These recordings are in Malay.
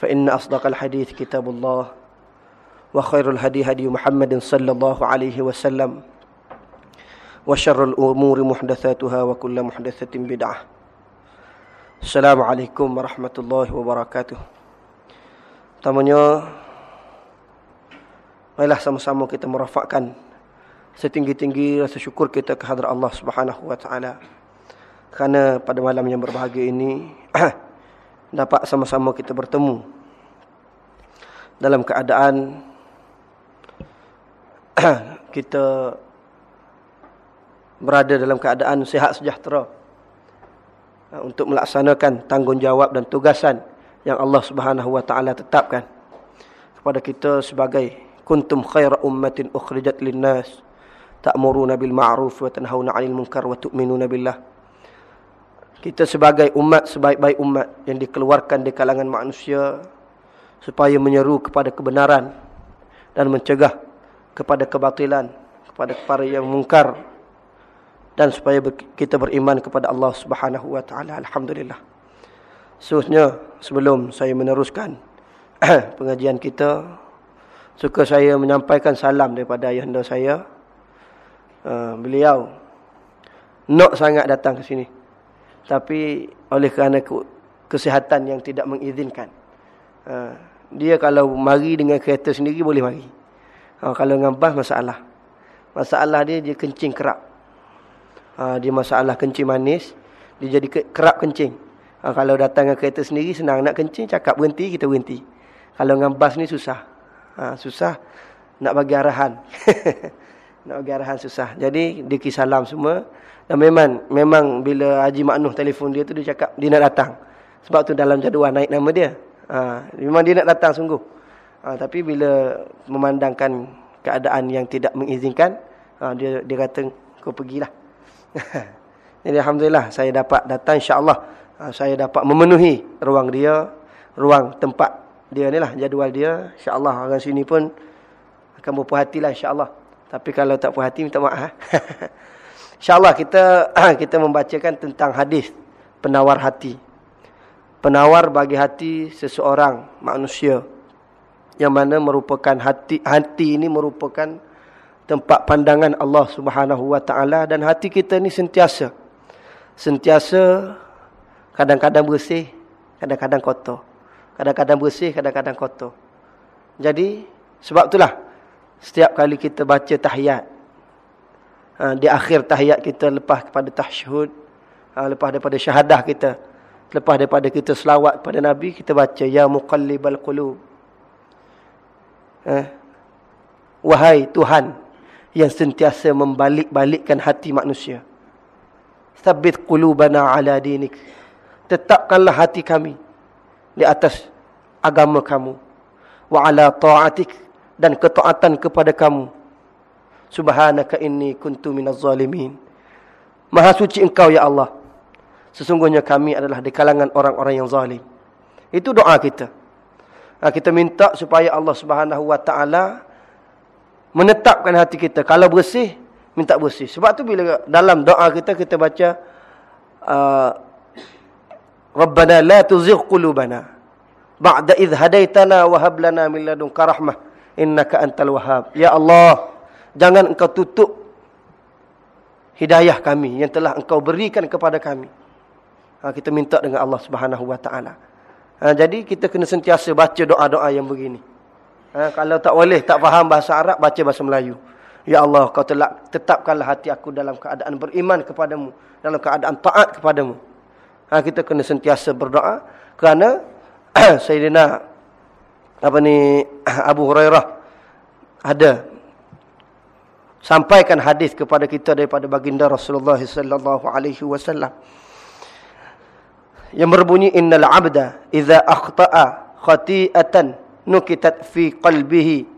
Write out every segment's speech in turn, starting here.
فإن أصدق الحديث كتاب الله وخير الهدي هدي محمد صلى الله عليه وسلم وشر الأمور محدثاتها وكل محدثة بدعة السلام عليكم ورحمة الله وبركاته Pertamanya Marilah sama-sama kita merafakkan setinggi-tinggi rasa syukur kita ke hadrat Allah Subhanahu wa taala. Kerana pada malam yang berbahagia ini dapat sama-sama kita bertemu. Dalam keadaan kita berada dalam keadaan sihat sejahtera ha, untuk melaksanakan tanggungjawab dan tugasan yang Allah Subhanahu wa taala tetapkan kepada kita sebagai kuntum khaira ummatin ukhrijat linnas ta'muruna bil ma'ruf wa tanhauna 'anil munkar wa tu'minuna billah kita sebagai umat sebaik-baik umat yang dikeluarkan di kalangan manusia supaya menyeru kepada kebenaran dan mencegah kepada kebatilan kepada para yang mungkar dan supaya kita beriman kepada Allah Subhanahu wa taala. Alhamdulillah. Seterusnya sebelum saya meneruskan pengajian kita suka saya menyampaikan salam daripada ayahanda saya. Uh, beliau nak sangat datang ke sini tapi oleh kerana kesihatan yang tidak mengizinkan. Ha, dia kalau mari dengan kereta sendiri boleh mari. Ha, kalau dengan bas masalah. Masalah dia dia kencing kerap. Ha, dia masalah kencing manis, dia jadi kerap kencing. kalau datang dengan kereta sendiri senang nak kencing cakap berhenti kita berhenti. Kalau dengan bas ni susah. susah nak bagi arahan. nak bagi arahan susah. Jadi dia salam semua. Dan memang memang bila Haji Maknuh telefon dia tu dia cakap dia nak datang. Sebab tu dalam jadual naik nama dia. Ha, memang dia nak datang sungguh. Ha, tapi bila memandangkan keadaan yang tidak mengizinkan, ha, dia dia kata kau pergilah. Jadi alhamdulillah saya dapat datang insya-Allah. Ha, saya dapat memenuhi ruang dia, ruang tempat dia ni lah jadual dia. Insya-Allah orang sini pun akan berpuas hatilah insya-Allah. Tapi kalau tak puas hati minta maaf. Ha. InsyaAllah kita kita membacakan tentang hadis penawar hati. Penawar bagi hati seseorang manusia. Yang mana merupakan hati hati ini merupakan tempat pandangan Allah Subhanahu Wa Taala dan hati kita ni sentiasa sentiasa kadang-kadang bersih, kadang-kadang kotor. Kadang-kadang bersih, kadang-kadang kotor. Jadi sebab itulah setiap kali kita baca tahiyat Ha, di akhir tahiyat kita lepas kepada tahsyud, ha, lepas daripada syahadah kita, lepas daripada kita selawat kepada Nabi, kita baca ya muqallibal qulub. Eh, wahai Tuhan yang sentiasa membalik-balikkan hati manusia. Tsabbit qulubana ala dinik. Tetapkanlah hati kami di atas agama kamu. Wa ala ta'atik dan ketaatan kepada kamu Subhanaka inni kuntu minaz zalimin. Maha suci engkau ya Allah. Sesungguhnya kami adalah di kalangan orang-orang yang zalim. Itu doa kita. Nah, kita minta supaya Allah Subhanahu wa taala menetapkan hati kita. Kalau bersih, minta bersih. Sebab tu bila dalam doa kita kita baca uh, Rabbana la tuzigh qulubana ba'da idh hadaitana wa hab lana min ladunka rahmah innaka antal wahhab. Ya Allah, Jangan engkau tutup hidayah kami yang telah engkau berikan kepada kami. Ha, kita minta dengan Allah Subhanahu Wa Taala. Ha, jadi kita kena sentiasa baca doa-doa yang begini. Ha, kalau tak boleh, tak faham bahasa Arab, baca bahasa Melayu. Ya Allah, kau telah tetapkanlah hati aku dalam keadaan beriman kepadamu. Dalam keadaan taat kepadamu. Ha, kita kena sentiasa berdoa. Kerana Sayyidina apa ni Abu Hurairah ada. Sampaikan hadis kepada kita daripada baginda Rasulullah sallallahu alaihi wasallam. Yang berbunyi innal abda idza akhta'a khati'atan nukitat fi qalbihi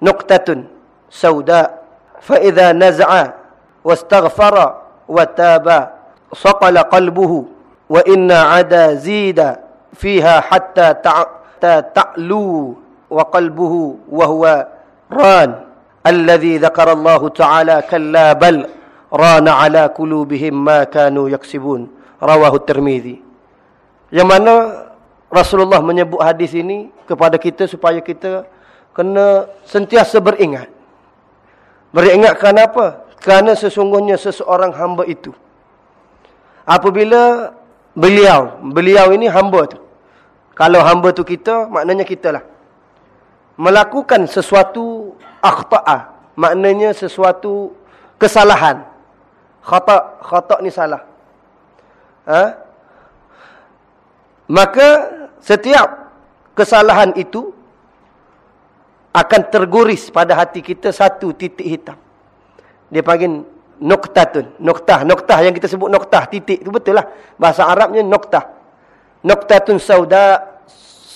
nuqtatun sauda fa idza naz'a wastaghfara wa taba saqala qalbuhu wa inna 'ada zida fiha hatta ta'lu wa qalbuhu wa huwa ran الذي ذكر الله تعالى كلا بل ران على قلوبهم ما كانوا يكسبون رواه الترمذي yang mana Rasulullah menyebut hadis ini kepada kita supaya kita kena sentiasa beringat. Beringat kerana apa? Kerana sesungguhnya seseorang hamba itu. Apabila beliau, beliau ini hamba tu. Kalau hamba tu kita, maknanya kita lah. Melakukan sesuatu akhta'ah. Maknanya sesuatu kesalahan. Khata' khata' ni salah. Ha? Maka setiap kesalahan itu akan terguris pada hati kita satu titik hitam. Dia panggil noktatun. Noktah. Noktah yang kita sebut noktah. Titik itu betul lah. Bahasa Arabnya noktah. Noktatun sauda.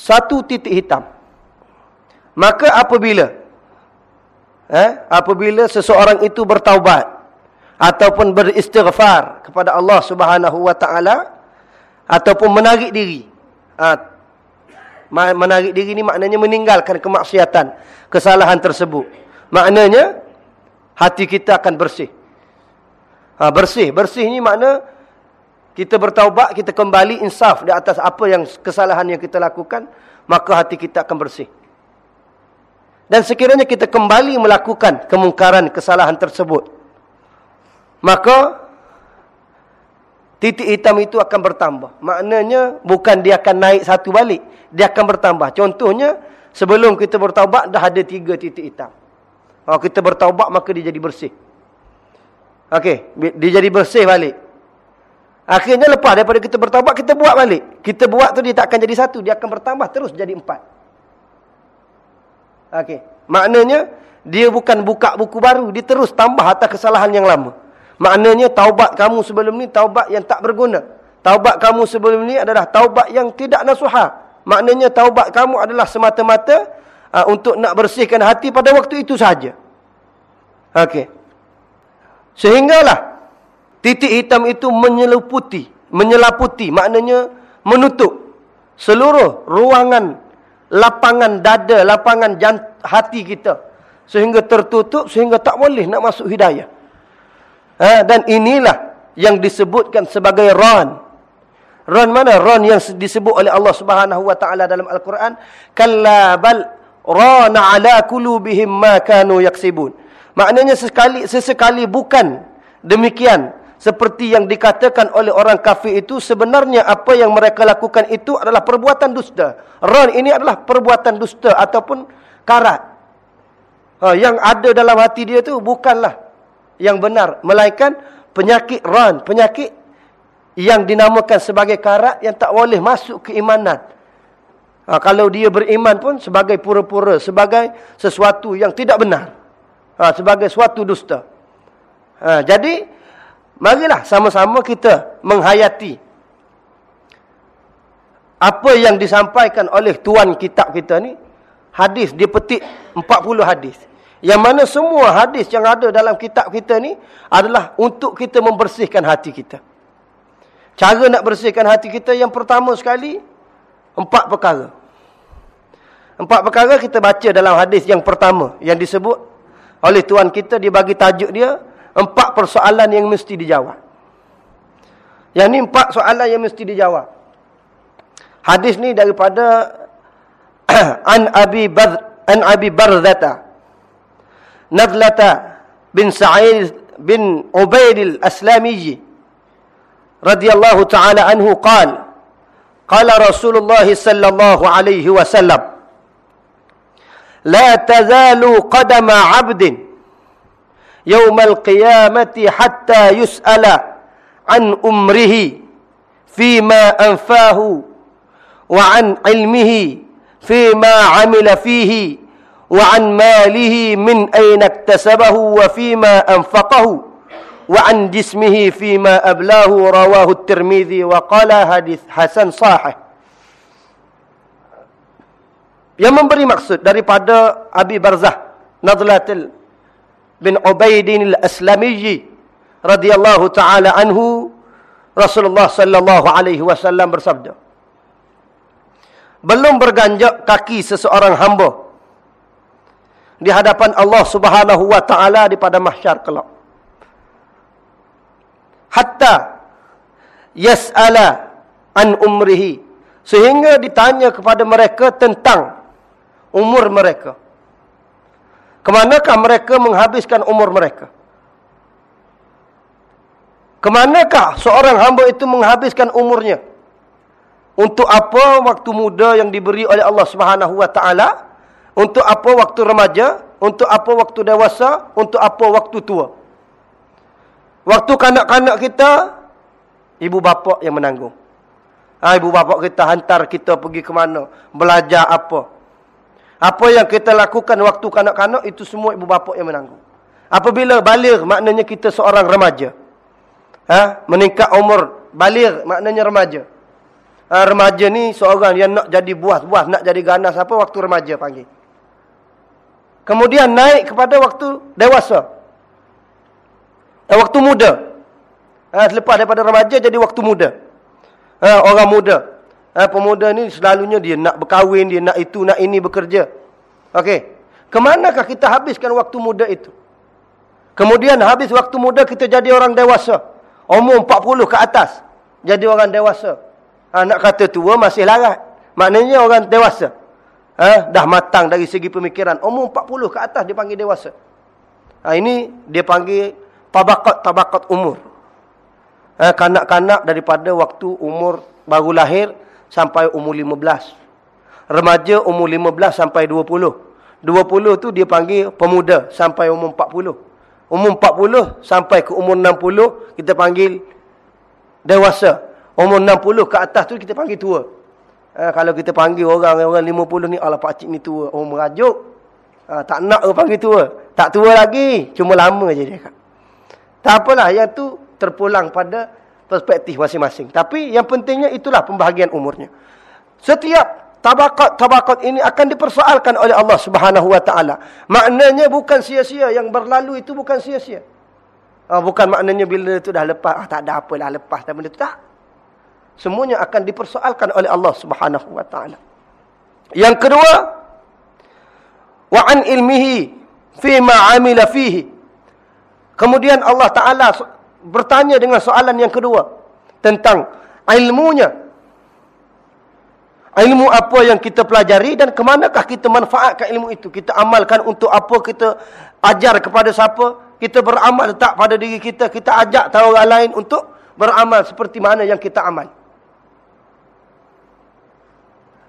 Satu titik hitam. Maka apabila. Eh, apabila seseorang itu bertaubat. Ataupun beristighfar kepada Allah subhanahu wa ta'ala ataupun menarik diri. Ha, menarik diri ni maknanya meninggalkan kemaksiatan, kesalahan tersebut. Maknanya hati kita akan bersih. Ha, bersih, bersih ni makna kita bertaubat, kita kembali insaf di atas apa yang kesalahan yang kita lakukan, maka hati kita akan bersih. Dan sekiranya kita kembali melakukan kemungkaran kesalahan tersebut, maka titik hitam itu akan bertambah. Maknanya bukan dia akan naik satu balik. Dia akan bertambah. Contohnya, sebelum kita bertaubat, dah ada tiga titik hitam. Kalau kita bertaubat, maka dia jadi bersih. Okey, dia jadi bersih balik. Akhirnya lepas daripada kita bertaubat, kita buat balik. Kita buat tu dia tak akan jadi satu. Dia akan bertambah terus jadi empat. Okey, maknanya dia bukan buka buku baru. Dia terus tambah atas kesalahan yang lama. Maknanya taubat kamu sebelum ni taubat yang tak berguna. Taubat kamu sebelum ni adalah taubat yang tidak nasuha. Maknanya taubat kamu adalah semata-mata uh, untuk nak bersihkan hati pada waktu itu saja. Okey. Sehinggalah titik hitam itu menyeluputi, menyelaputi, maknanya menutup seluruh ruangan lapangan dada, lapangan hati kita sehingga tertutup sehingga tak boleh nak masuk hidayah. Ha, dan inilah yang disebutkan sebagai ran. Ran mana? Ran yang disebut oleh Allah Subhanahu wa taala dalam Al-Quran, kalla bal rana ala qulubihim ma kanu yaksibun. Maknanya sesekali sesekali bukan demikian seperti yang dikatakan oleh orang kafir itu sebenarnya apa yang mereka lakukan itu adalah perbuatan dusta. Ran ini adalah perbuatan dusta ataupun karat. Ha, yang ada dalam hati dia tu bukanlah yang benar. Melainkan penyakit ran. Penyakit yang dinamakan sebagai karat yang tak boleh masuk keimanan. Ha, kalau dia beriman pun sebagai pura-pura. Sebagai sesuatu yang tidak benar. Ha, sebagai suatu dusta. Ha, jadi, marilah sama-sama kita menghayati. Apa yang disampaikan oleh tuan kitab kita ni. Hadis, dia petik 40 hadis. Yang mana semua hadis yang ada dalam kitab kita ni adalah untuk kita membersihkan hati kita. Cara nak bersihkan hati kita yang pertama sekali, empat perkara. Empat perkara kita baca dalam hadis yang pertama yang disebut oleh Tuhan kita, dia bagi tajuk dia, empat persoalan yang mesti dijawab. Yang ni empat soalan yang mesti dijawab. Hadis ni daripada An Abi Bar An Abi Barzata نضلة بن سعيد بن عبيد الأسلامي رضي الله تعالى عنه قال قال رسول الله صلى الله عليه وسلم لا تزال قدم عبد yaumal qiyamati hatta yus'ala an umrihi fima anfahu wa an ilmihi fima amila fihi wa an malihi min ayna iktasabahu wa fima anfaqahu wa an jismihi fima ablahu rawahu at-Tirmidzi wa qala hadith hasan sahih yang memberi maksud daripada Abi Barzah Nadlatil bin Ubaidin al-Aslamiyyi radhiyallahu taala anhu Rasulullah sallallahu alaihi wasallam bersabda Belum berganjak kaki seseorang hamba di hadapan Allah Subhanahu wa taala di pada mahsyar kelak. Hatta yas'ala an umrihi Sehingga ditanya kepada mereka tentang umur mereka. Kemanakah mereka menghabiskan umur mereka? Kemanakah seorang hamba itu menghabiskan umurnya? Untuk apa waktu muda yang diberi oleh Allah Subhanahu wa taala? Untuk apa waktu remaja? Untuk apa waktu dewasa? Untuk apa waktu tua? Waktu kanak-kanak kita ibu bapa yang menanggung. Ha, ibu bapa kita hantar kita pergi ke mana? Belajar apa? Apa yang kita lakukan waktu kanak-kanak itu semua ibu bapa yang menanggung. Apabila balik maknanya kita seorang remaja. Ha? Meningkat umur balik maknanya remaja. Ha, remaja ni seorang yang nak jadi buah-buah, nak jadi ganas apa waktu remaja panggil. Kemudian naik kepada waktu dewasa. Eh, waktu muda. Ha, selepas daripada remaja jadi waktu muda. Ha, orang muda. Ha, pemuda ni selalunya dia nak berkahwin, dia nak itu, nak ini bekerja. Okey. Kemanakah kita habiskan waktu muda itu? Kemudian habis waktu muda kita jadi orang dewasa. Umur 40 ke atas. Jadi orang dewasa. Ha, nak kata tua masih larat. Maknanya orang dewasa. Ha, dah matang dari segi pemikiran. Umur 40 ke atas dia panggil dewasa. Ha, ini dia panggil tabakat-tabakat umur. Eh, kanak-kanak daripada waktu umur baru lahir sampai umur 15. Remaja umur 15 sampai 20. 20 tu dia panggil pemuda sampai umur 40. Umur 40 sampai ke umur 60 kita panggil dewasa. Umur 60 ke atas tu kita panggil tua. Eh, kalau kita panggil orang orang 50 ni Allah pak cik ni tua, oh merajuk. Ha, tak nak orang panggil tua. Tak tua lagi, cuma lama je dia. Tak apalah yang tu terpulang pada perspektif masing-masing. Tapi yang pentingnya itulah pembahagian umurnya. Setiap tabakat-tabakat ini akan dipersoalkan oleh Allah Subhanahu wa taala. Maknanya bukan sia-sia yang berlalu itu bukan sia-sia. Ah, bukan maknanya bila itu dah lepas, ah, tak ada apalah lepas dan benda itu tak. Semuanya akan dipersoalkan oleh Allah Subhanahu wa taala. Yang kedua, wa an ilmihi fi ma amila fihi. Kemudian Allah taala bertanya dengan soalan yang kedua tentang ilmunya. Ilmu apa yang kita pelajari dan ke manakah kita manfaatkan ilmu itu? Kita amalkan untuk apa? Kita ajar kepada siapa? Kita beramal tak pada diri kita? Kita ajak tahu orang lain untuk beramal seperti mana yang kita amal.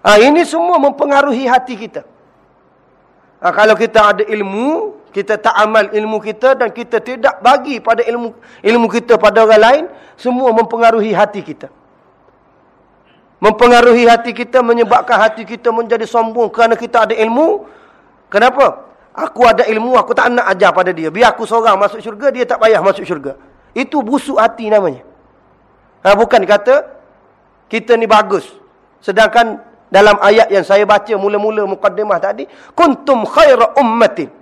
Ha, ini semua mempengaruhi hati kita. Ha, kalau kita ada ilmu, kita tak amal ilmu kita dan kita tidak bagi pada ilmu ilmu kita pada orang lain, semua mempengaruhi hati kita. Mempengaruhi hati kita, menyebabkan hati kita menjadi sombong kerana kita ada ilmu. Kenapa? Aku ada ilmu, aku tak nak ajar pada dia. Biar aku seorang masuk syurga, dia tak payah masuk syurga. Itu busuk hati namanya. Ha, bukan kata, kita ni bagus. Sedangkan dalam ayat yang saya baca mula-mula mukaddimah tadi, Kuntum khaira ummatin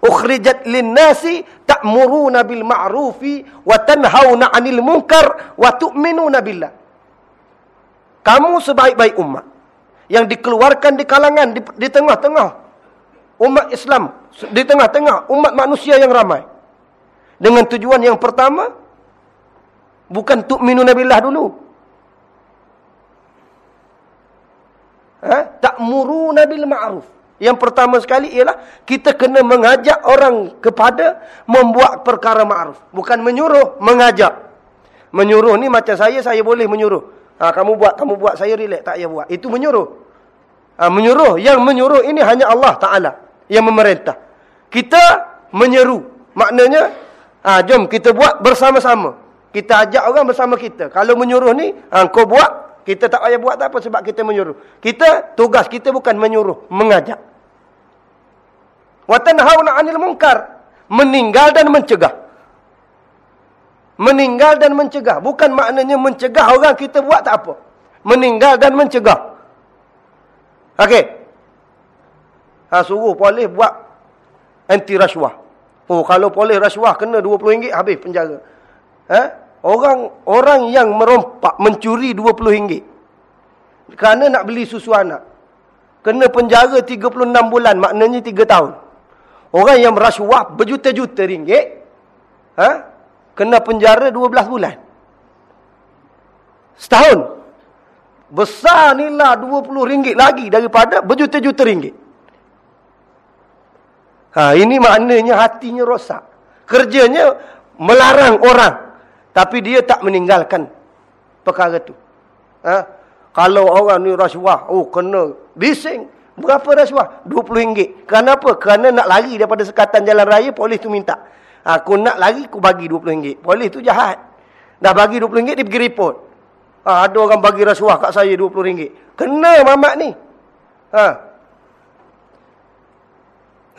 ukhrijat lin-nasi ta'muruna bil ma'rufi wa tanhauna 'anil munkar wa tu'minuna billah. Kamu sebaik-baik umat yang dikeluarkan di kalangan di tengah-tengah umat Islam, di tengah-tengah umat manusia yang ramai. Dengan tujuan yang pertama bukan tu'minuna billah dulu. Ha? Ta'muruna bil ma'ruf. Yang pertama sekali ialah kita kena mengajak orang kepada membuat perkara ma'ruf. Bukan menyuruh, mengajak. Menyuruh ni macam saya, saya boleh menyuruh. Ha, kamu buat, kamu buat, saya relax, tak payah buat. Itu menyuruh. Ha, menyuruh, yang menyuruh ini hanya Allah Ta'ala yang memerintah. Kita menyeru. Maknanya, ha, jom kita buat bersama-sama. Kita ajak orang bersama kita. Kalau menyuruh ni, ha, kau buat, kita tak payah buat tak apa sebab kita menyuruh. Kita, tugas kita bukan menyuruh, mengajak. Watanhauna 'anil munkar. Meninggal dan mencegah. Meninggal dan mencegah. Bukan maknanya mencegah orang kita buat tak apa. Meninggal dan mencegah. Okey. Ha suruh polis buat anti rasuah. Oh kalau polis rasuah kena RM20 habis penjara. Ha? Orang orang yang merompak mencuri RM20 kerana nak beli susu anak kena penjara 36 bulan maknanya 3 tahun. Orang yang merasuah berjuta-juta ringgit. Ha? Kena penjara 12 bulan. Setahun. Besar nilai RM20 lagi daripada berjuta-juta ringgit. Ha, ini maknanya hatinya rosak. Kerjanya melarang orang. Tapi dia tak meninggalkan perkara tu. Ha? Kalau orang ni rasuah, oh kena bising. Berapa rasuah? RM20. Kenapa? Kerana nak lari daripada sekatan jalan raya, polis tu minta. Ha, aku nak lari, aku bagi RM20. Polis tu jahat. Dah bagi RM20, dia pergi report. Ha, ada orang bagi rasuah kat saya RM20. Kena mamat ni. Ha,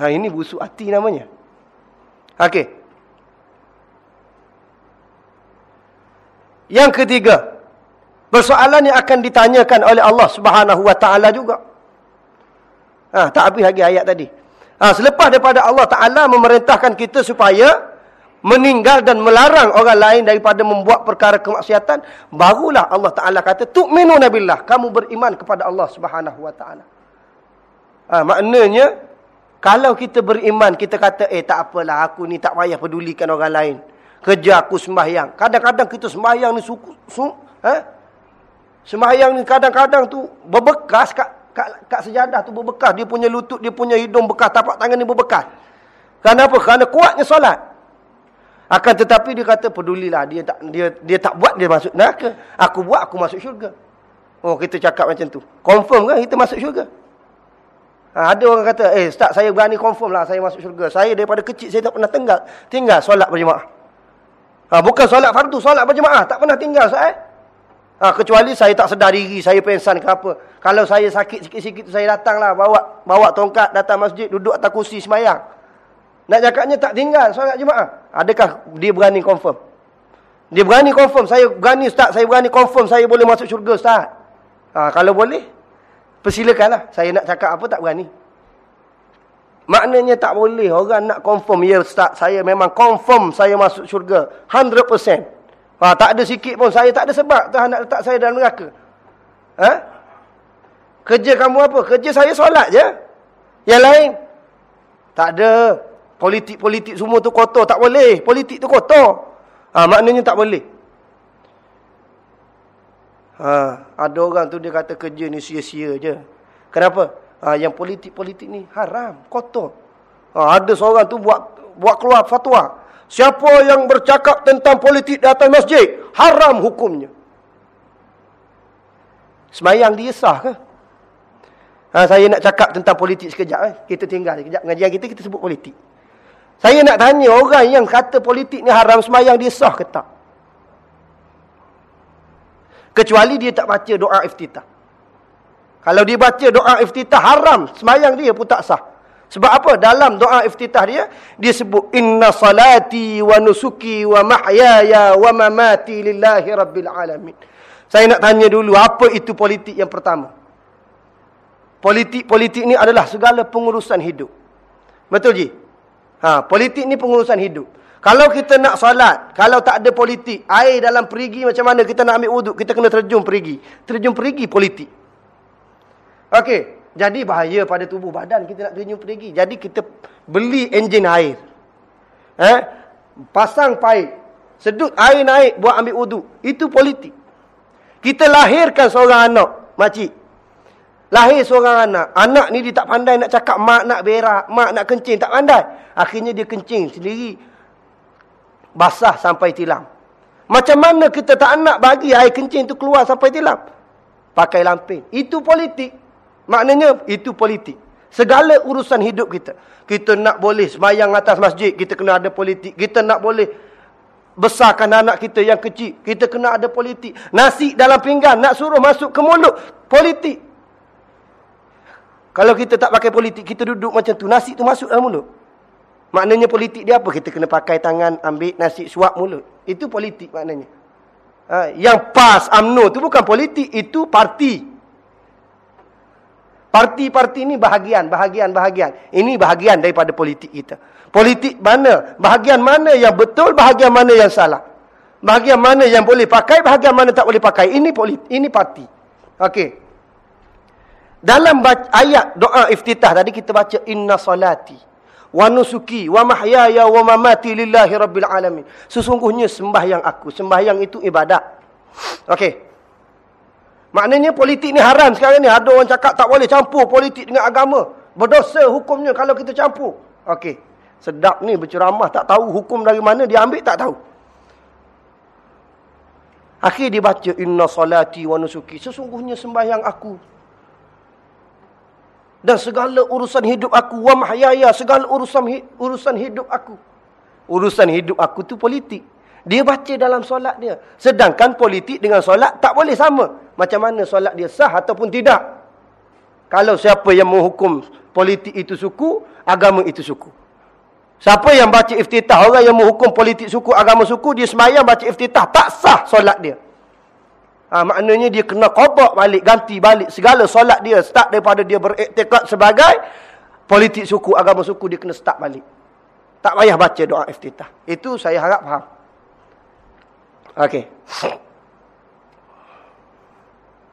Ha ini busuk hati namanya. Okey. Yang ketiga, persoalan yang akan ditanyakan oleh Allah Subhanahu Wa Taala juga. Ha, tak habis lagi ayat tadi. Ha, selepas daripada Allah Taala memerintahkan kita supaya meninggal dan melarang orang lain daripada membuat perkara kemaksiatan, barulah Allah Taala kata, "Tu'minuna billah." Kamu beriman kepada Allah Subhanahu Wa Taala. Ha, maknanya kalau kita beriman, kita kata, eh tak apalah, aku ni tak payah pedulikan orang lain. Kerja aku sembahyang. Kadang-kadang kita sembahyang ni suku, su, eh? Sembahyang ni kadang-kadang tu berbekas kat, kat, kat sejadah tu berbekas. Dia punya lutut, dia punya hidung bekas, tapak tangan ni berbekas. Kenapa? Kerana kuatnya solat. Akan tetapi dia kata pedulilah dia tak dia dia tak buat dia masuk neraka. Aku buat aku masuk syurga. Oh kita cakap macam tu. Confirm kan kita masuk syurga? Ha, ada orang kata, eh Ustaz saya berani confirm lah saya masuk syurga. Saya daripada kecil saya tak pernah tinggal. Tinggal solat berjemaah. Ha, bukan solat fardu, solat berjemaah. Tak pernah tinggal Ustaz eh. Ha, kecuali saya tak sedar diri, saya pensan ke apa. Kalau saya sakit sikit-sikit saya datang lah bawa bawa tongkat datang masjid, duduk atas kursi semayang. Nak cakapnya tak tinggal solat jemaah. Adakah dia berani confirm? Dia berani confirm, saya berani Ustaz, saya berani confirm saya boleh masuk syurga Ustaz. Ha, kalau boleh, Persilakanlah. Saya nak cakap apa tak berani. Maknanya tak boleh. Orang nak confirm. Ya Ustaz, saya memang confirm saya masuk syurga. 100%. Ha, tak ada sikit pun. Saya tak ada sebab Tuhan nak letak saya dalam neraka. Ha? Kerja kamu apa? Kerja saya solat je. Yang lain? Tak ada. Politik-politik semua tu kotor. Tak boleh. Politik tu kotor. Ha, maknanya tak boleh. Ha, ada orang tu dia kata kerja ni sia-sia je. Kenapa? Ha, yang politik-politik ni haram, kotor. Ha, ada seorang tu buat buat keluar fatwa. Siapa yang bercakap tentang politik di atas masjid, haram hukumnya. Semayang dia sah ke? Ha, saya nak cakap tentang politik sekejap. Eh. Kita tinggal sekejap. Ngajian kita, kita sebut politik. Saya nak tanya orang yang kata politik ni haram semayang dia sah ke tak? Kecuali dia tak baca doa iftitah. Kalau dia baca doa iftitah haram, semayang dia pun tak sah. Sebab apa? Dalam doa iftitah dia, dia sebut inna salati wa nusuki wa mahyaya wa mamati lillahi rabbil alamin. Saya nak tanya dulu, apa itu politik yang pertama? Politik-politik ni adalah segala pengurusan hidup. Betul ji? Ha, politik ni pengurusan hidup. Kalau kita nak solat, kalau tak ada politik, air dalam perigi macam mana kita nak ambil wuduk, kita kena terjun perigi. Terjun perigi politik. Okey, jadi bahaya pada tubuh badan kita nak terjun perigi. Jadi kita beli enjin air. Eh? Pasang paip. Sedut air naik buat ambil wuduk. Itu politik. Kita lahirkan seorang anak, makcik. Lahir seorang anak. Anak ni dia tak pandai nak cakap mak nak berak, mak nak kencing, tak pandai. Akhirnya dia kencing sendiri basah sampai tilam. Macam mana kita tak nak bagi air kencing tu keluar sampai tilam? Pakai lampin. Itu politik. Maknanya itu politik. Segala urusan hidup kita. Kita nak boleh semayang atas masjid, kita kena ada politik. Kita nak boleh besarkan anak kita yang kecil, kita kena ada politik. Nasi dalam pinggan, nak suruh masuk ke mulut, politik. Kalau kita tak pakai politik, kita duduk macam tu, nasi tu masuk dalam mulut. Maknanya politik dia apa? Kita kena pakai tangan, ambil nasi, suap mulut. Itu politik maknanya. Ha, yang PAS, UMNO tu bukan politik, itu parti. Parti-parti ini bahagian, bahagian, bahagian. Ini bahagian daripada politik kita. Politik mana? Bahagian mana yang betul, bahagian mana yang salah. Bahagian mana yang boleh pakai, bahagian mana tak boleh pakai. Ini politik, ini parti. Okey. Dalam ayat doa iftitah tadi kita baca inna salati wa nusuki wa mahyaya wa mamati lillahi rabbil alamin. Sesungguhnya sembahyang aku, sembahyang itu ibadat. Okey. Maknanya politik ni haram sekarang ni. Ada orang cakap tak boleh campur politik dengan agama. Berdosa hukumnya kalau kita campur. Okey. Sedap ni berceramah tak tahu hukum dari mana dia ambil tak tahu. Akhir dia baca inna salati wa nusuki. Sesungguhnya sembahyang aku dan segala urusan hidup aku wa mahyaya segala urusan urusan hidup aku. Urusan hidup aku tu politik. Dia baca dalam solat dia. Sedangkan politik dengan solat tak boleh sama. Macam mana solat dia sah ataupun tidak. Kalau siapa yang menghukum politik itu suku, agama itu suku. Siapa yang baca iftitah, orang yang menghukum politik suku, agama suku, dia semayang baca iftitah, tak sah solat dia. Ha, maknanya dia kena kobok balik, ganti balik segala solat dia. Start daripada dia beriktikad sebagai politik suku, agama suku, dia kena start balik. Tak payah baca doa iftitah. Itu saya harap faham. Okey.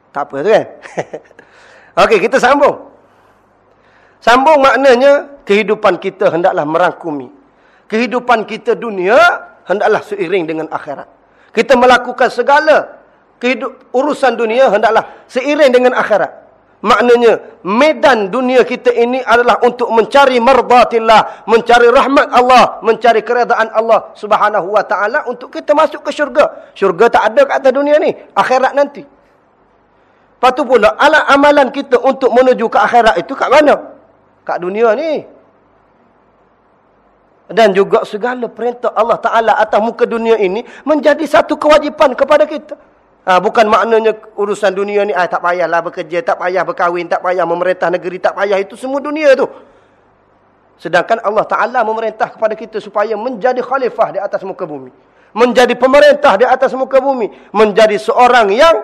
Tak apa tu kan? Okey, kita sambung. Sambung maknanya kehidupan kita hendaklah merangkumi. Kehidupan kita dunia hendaklah seiring dengan akhirat. Kita melakukan segala kehidup, urusan dunia hendaklah seiring dengan akhirat. Maknanya medan dunia kita ini adalah untuk mencari mardatillah, mencari rahmat Allah, mencari keredaan Allah Subhanahu wa taala untuk kita masuk ke syurga. Syurga tak ada kat atas dunia ni, akhirat nanti. Patu pula ala amalan kita untuk menuju ke akhirat itu kat mana? Kat dunia ni. Dan juga segala perintah Allah Taala atas muka dunia ini menjadi satu kewajipan kepada kita. Ha, bukan maknanya urusan dunia ni, ah, tak payahlah bekerja, tak payah berkahwin, tak payah memerintah negeri, tak payah. Itu semua dunia tu. Sedangkan Allah Ta'ala memerintah kepada kita supaya menjadi khalifah di atas muka bumi. Menjadi pemerintah di atas muka bumi. Menjadi seorang yang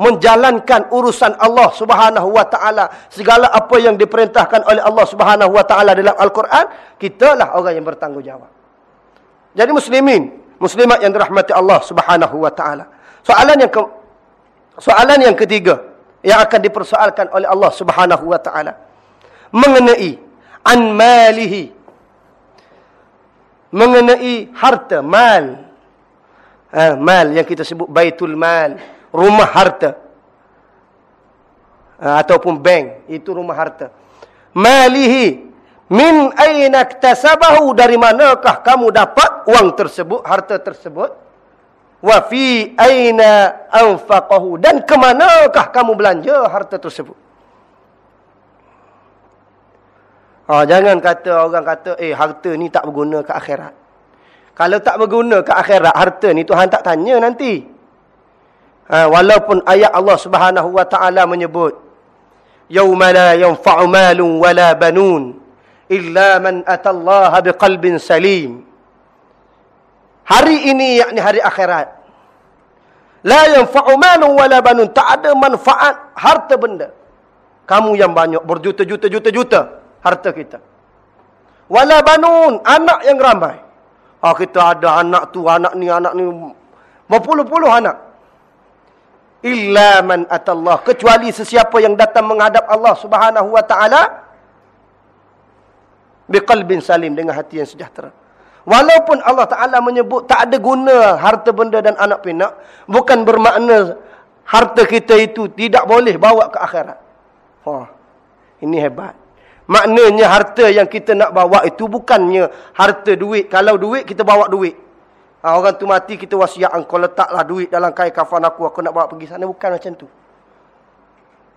menjalankan urusan Allah Subhanahu Wa Ta'ala. Segala apa yang diperintahkan oleh Allah Subhanahu Wa Ta'ala dalam Al-Quran, kitalah orang yang bertanggungjawab. Jadi muslimin, muslimat yang dirahmati Allah Subhanahu wa taala. Soalan yang ke, soalan yang ketiga yang akan dipersoalkan oleh Allah Subhanahu wa taala mengenai an malihi mengenai harta mal. Ha, mal yang kita sebut baitul mal rumah harta. Ha, ataupun bank itu rumah harta. Malihi Min aina iktasabahu dari manakah kamu dapat uang tersebut, harta tersebut? Wa fi aina anfaqahu dan ke manakah kamu belanja harta tersebut? Ha, jangan kata orang kata eh harta ni tak berguna ke akhirat. Kalau tak berguna ke akhirat harta ni Tuhan tak tanya nanti. Ha, walaupun ayat Allah Subhanahu wa taala menyebut yauma la yanfa'u malun wala banun illa man atallaha biqalbin salim. Hari ini yakni hari akhirat la yanfa'u malun wala banun. Tak ada manfaat harta benda. Kamu yang banyak berjuta-juta juta-juta harta kita. Wala banun anak yang ramai. Ah kita ada anak tu anak ni anak ni berpuluh-puluh anak. Illa man atallah kecuali sesiapa yang datang menghadap Allah Subhanahu wa taala biqalbin salim dengan hati yang sejahtera. Walaupun Allah Taala menyebut tak ada guna harta benda dan anak pinak, bukan bermakna harta kita itu tidak boleh bawa ke akhirat. Wah. Ini hebat. Maknanya harta yang kita nak bawa itu bukannya harta duit. Kalau duit kita bawa duit. Ha, orang tu mati kita wasiat engkau letaklah duit dalam kain kafan aku aku nak bawa pergi sana bukan macam tu.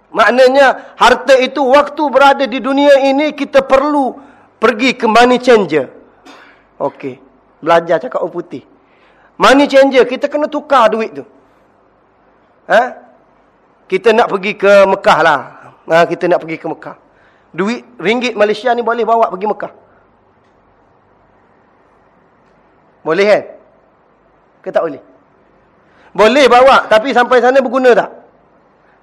Maknanya harta itu waktu berada di dunia ini kita perlu Pergi ke money changer. Okey. Belajar cakap orang putih. Money changer, kita kena tukar duit tu. Ha? Kita nak pergi ke Mekah lah. Ha, kita nak pergi ke Mekah. Duit ringgit Malaysia ni boleh bawa pergi Mekah. Boleh kan? Ke tak boleh? Boleh bawa, tapi sampai sana berguna tak?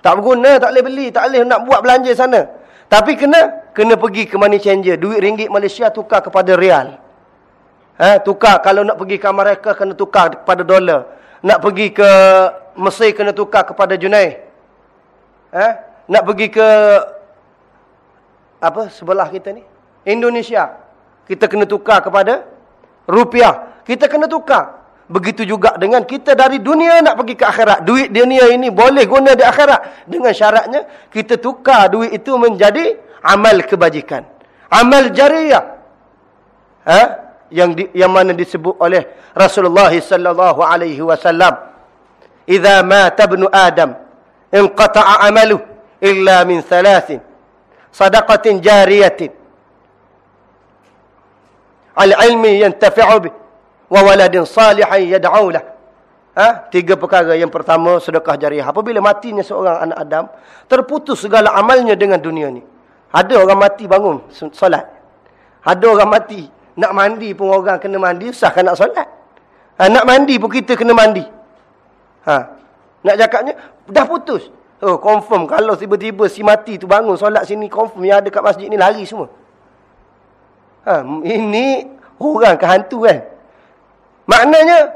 Tak berguna, tak boleh beli, tak boleh nak buat belanja sana. Tapi kena kena pergi ke money changer. Duit ringgit Malaysia tukar kepada real. Ha, tukar. Kalau nak pergi ke Amerika, kena tukar kepada dolar. Nak pergi ke Mesir, kena tukar kepada Junai. Ha? Nak pergi ke apa sebelah kita ni? Indonesia. Kita kena tukar kepada rupiah. Kita kena tukar. Begitu juga dengan kita dari dunia nak pergi ke akhirat. Duit dunia ini boleh guna di akhirat. Dengan syaratnya, kita tukar duit itu menjadi amal kebajikan. Amal jariah. Ha? Yang di, yang mana disebut oleh Rasulullah sallallahu alaihi wasallam. "Idza mata ibnu Adam, inqata'a 'amaluhu illa min thalathin. Sadaqatin jariyatin. Al-'ilmi yantafi'u bihi wa waladin salihan yad'u lah. Ha? Tiga perkara. Yang pertama, sedekah jariah. Apabila matinya seorang anak Adam, terputus segala amalnya dengan dunia ni. Ada orang mati bangun solat. Ada orang mati nak mandi pun orang kena mandi, usahkan nak solat. Ha, nak mandi pun kita kena mandi. Ha. Nak cakapnya, dah putus. Oh, confirm kalau tiba-tiba si mati tu bangun solat sini, confirm yang ada kat masjid ni lari semua. Ha, ini orang kehantu kan. Maknanya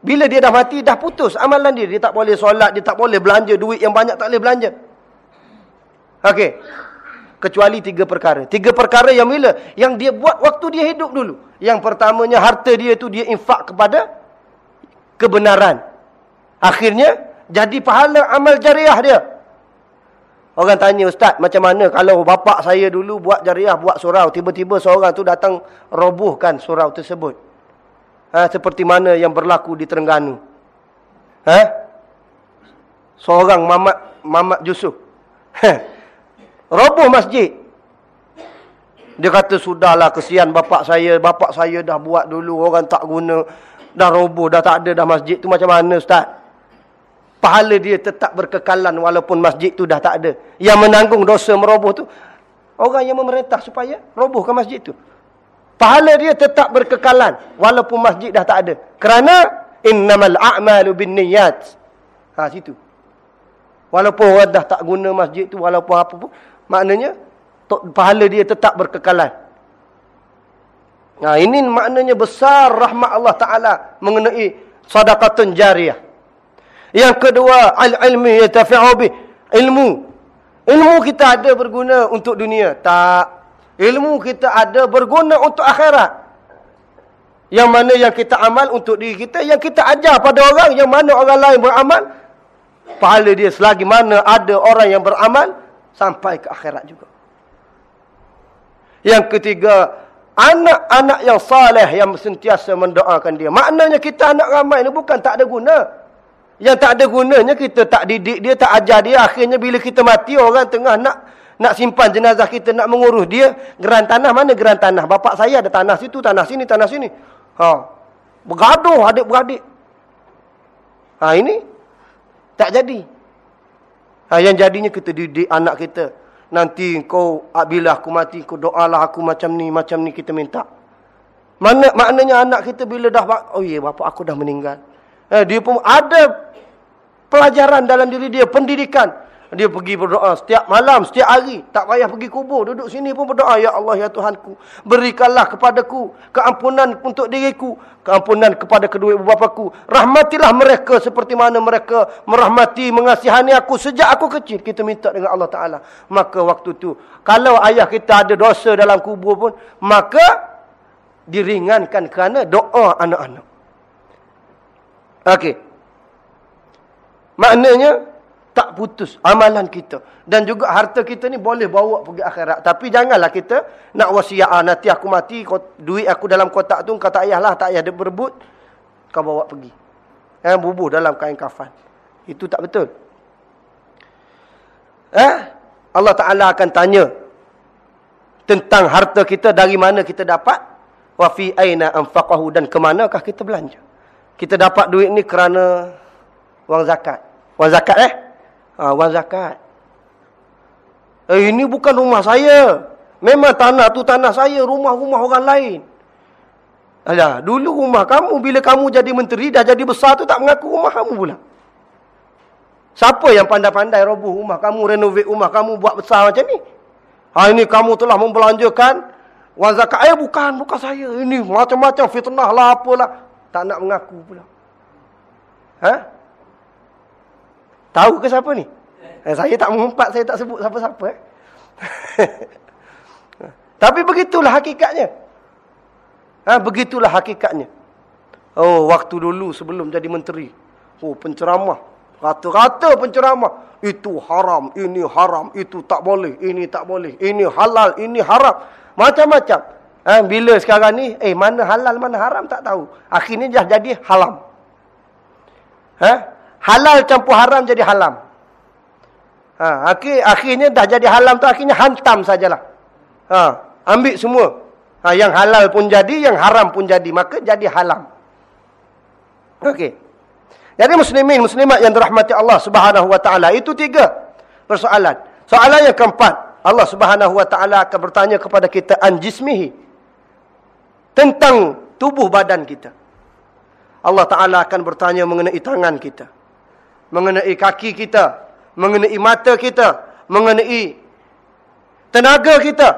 bila dia dah mati dah putus amalan dia dia tak boleh solat dia tak boleh belanja duit yang banyak tak boleh belanja. Okey. Kecuali tiga perkara. Tiga perkara yang bila yang dia buat waktu dia hidup dulu. Yang pertamanya harta dia tu dia infak kepada kebenaran. Akhirnya jadi pahala amal jariah dia. Orang tanya ustaz macam mana kalau bapak saya dulu buat jariah buat surau tiba-tiba seorang tu datang robohkan surau tersebut ha, seperti mana yang berlaku di Terengganu. Ha? Seorang Mamat Mamat Yusuf. Roboh masjid. Dia kata sudahlah kesian bapak saya, bapak saya dah buat dulu orang tak guna, dah roboh, dah tak ada dah masjid tu macam mana ustaz? Pahala dia tetap berkekalan walaupun masjid tu dah tak ada. Yang menanggung dosa meroboh tu orang yang memerintah supaya robohkan masjid tu pahala dia tetap berkekalan walaupun masjid dah tak ada kerana innamal a'malu binniyat ha situ walaupun orang dah tak guna masjid tu walaupun apa pun maknanya pahala dia tetap berkekalan nah ini maknanya besar rahmat Allah taala mengenai sedekah jariah yang kedua al-ilmi yatafi'u bi ilmu ilmu kita ada berguna untuk dunia tak Ilmu kita ada berguna untuk akhirat. Yang mana yang kita amal untuk diri kita. Yang kita ajar pada orang. Yang mana orang lain beramal. Pahala dia selagi mana ada orang yang beramal. Sampai ke akhirat juga. Yang ketiga. Anak-anak yang saleh yang sentiasa mendoakan dia. Maknanya kita anak ramai ini bukan tak ada guna. Yang tak ada gunanya kita tak didik dia, tak ajar dia. Akhirnya bila kita mati orang tengah nak nak simpan jenazah kita, nak mengurus dia, geran tanah mana geran tanah? Bapak saya ada tanah situ, tanah sini, tanah sini. Ha. Bergaduh adik-beradik. Ha ini tak jadi. Ha yang jadinya kita didik anak kita. Nanti kau bila aku mati kau doalah aku macam ni, macam ni kita minta. Mana maknanya anak kita bila dah oh ya bapak aku dah meninggal. Eh, dia pun ada pelajaran dalam diri dia, pendidikan. Dia pergi berdoa setiap malam, setiap hari. Tak payah pergi kubur. Duduk sini pun berdoa. Ya Allah, Ya Tuhanku. Berikanlah kepadaku keampunan untuk diriku. Keampunan kepada kedua ibu bapaku. Rahmatilah mereka seperti mana mereka merahmati, mengasihani aku. Sejak aku kecil, kita minta dengan Allah Ta'ala. Maka waktu tu, kalau ayah kita ada dosa dalam kubur pun, maka diringankan kerana doa anak-anak. Okey. Maknanya, tak putus amalan kita. Dan juga harta kita ni boleh bawa pergi akhirat. Tapi janganlah kita nak wasiat. Ah, nanti aku mati, duit aku dalam kotak tu, kata ayah lah, tak ayah dia berebut. Kau bawa pergi. Eh, bubuh dalam kain kafan. Itu tak betul. Eh? Allah Ta'ala akan tanya. Tentang harta kita, dari mana kita dapat. Wa fi aina anfaqahu dan ke manakah kita belanja. Kita dapat duit ni kerana wang zakat. Wang zakat eh? Ha, wang zakat. Eh, ini bukan rumah saya. Memang tanah tu tanah saya. Rumah-rumah orang lain. Alah, dulu rumah kamu. Bila kamu jadi menteri, dah jadi besar tu tak mengaku rumah kamu pula. Siapa yang pandai-pandai roboh rumah kamu, renovate rumah kamu, buat besar macam ni? Ha, ini kamu telah membelanjakan wang zakat. Eh, bukan, bukan saya. Ini macam-macam fitnah lah, apalah. Tak nak mengaku pula. Ha? Tahu ke siapa ni? Eh, saya tak mengumpat, saya tak sebut siapa-siapa. Eh. Tapi begitulah hakikatnya. Ha, begitulah hakikatnya. Oh, waktu dulu sebelum jadi menteri. Oh, penceramah. Rata-rata penceramah. Itu haram, ini haram, itu tak boleh, ini tak boleh. Ini halal, ini haram. Macam-macam. Ha, bila sekarang ni, eh mana halal, mana haram tak tahu. Akhirnya dah jadi halam. Ha? Halal campur haram jadi halam. Ha, akhir, akhirnya dah jadi halam tu akhirnya hantam sajalah. Ha, ambil semua. Ha, yang halal pun jadi, yang haram pun jadi. Maka jadi halam. Okey. Jadi muslimin, muslimat yang dirahmati Allah Subhanahu wa taala itu tiga persoalan. Soalan yang keempat, Allah Subhanahu wa taala akan bertanya kepada kita an jismihi tentang tubuh badan kita. Allah taala akan bertanya mengenai tangan kita, mengenai kaki kita, mengenai mata kita, mengenai tenaga kita,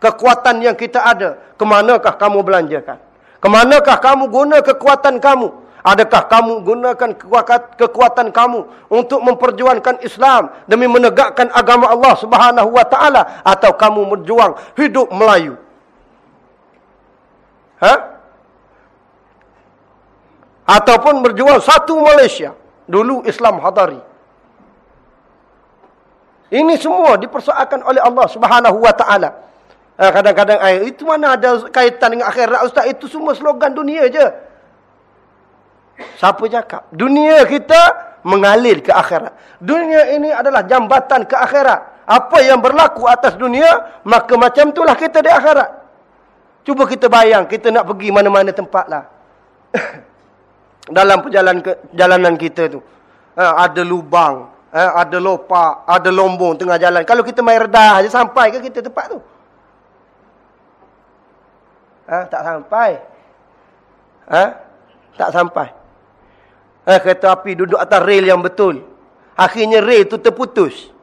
kekuatan yang kita ada, ke manakah kamu belanjakan? Ke manakah kamu guna kekuatan kamu? Adakah kamu gunakan kekuatan kamu untuk memperjuangkan Islam demi menegakkan agama Allah Subhanahu wa taala atau kamu berjuang hidup Melayu? Ha? Ataupun berjuang satu Malaysia, dulu Islam hadari. Ini semua dipersoalkan oleh Allah Subhanahu wa taala. Ha, kadang-kadang itu mana ada kaitan dengan akhirat ustaz itu semua slogan dunia je. Siapa cakap? Dunia kita mengalir ke akhirat. Dunia ini adalah jambatan ke akhirat. Apa yang berlaku atas dunia, maka macam itulah kita di akhirat. Cuba kita bayang, kita nak pergi mana-mana tempat lah. Dalam perjalanan ke, jalanan kita tu. Ha, ada lubang, ha, ada lopak, ada lombong tengah jalan. Kalau kita main redah saja sampai ke kita tempat tu? Ha, tak sampai. Ha? Tak sampai. Eh, kereta api duduk atas rel yang betul. Akhirnya rel tu terputus.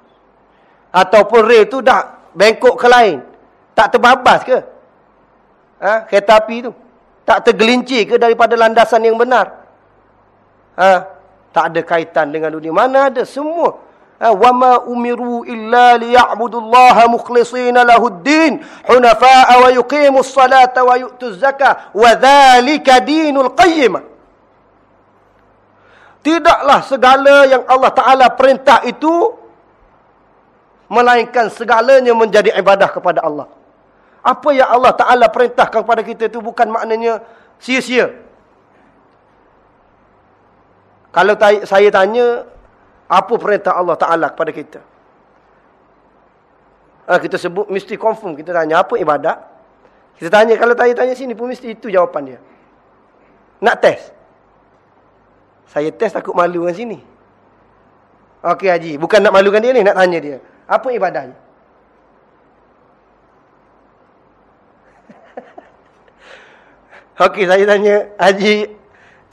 Ataupun rel tu dah bengkok ke lain. Tak terbabas ke? Ha? Kereta api tu. Tak tergelincir ke daripada landasan yang benar? Ha? Tak ada kaitan dengan dunia. Mana ada? Semua. Ha? وَمَا أُمِرُوا إِلَّا لِيَعْبُدُ اللَّهَ مُخْلِصِينَ لَهُ الدِّينَ حُنَفَاءَ وَيُقِيمُ الصَّلَاةَ وَيُؤْتُ الزَّكَى وَذَلِكَ دِينُ الْقَيِّمَةِ Tidaklah segala yang Allah Ta'ala perintah itu Melainkan segalanya menjadi ibadah kepada Allah Apa yang Allah Ta'ala perintahkan kepada kita itu bukan maknanya sia-sia Kalau saya tanya Apa perintah Allah Ta'ala kepada kita ah, Kita sebut mesti confirm Kita tanya apa ibadah Kita tanya kalau tanya-tanya sini pun mesti itu jawapan dia Nak test saya test takut malu dengan sini. Okey Haji. Bukan nak malukan dia ni. Nak tanya dia. Apa ibadahnya? Okey saya tanya Haji.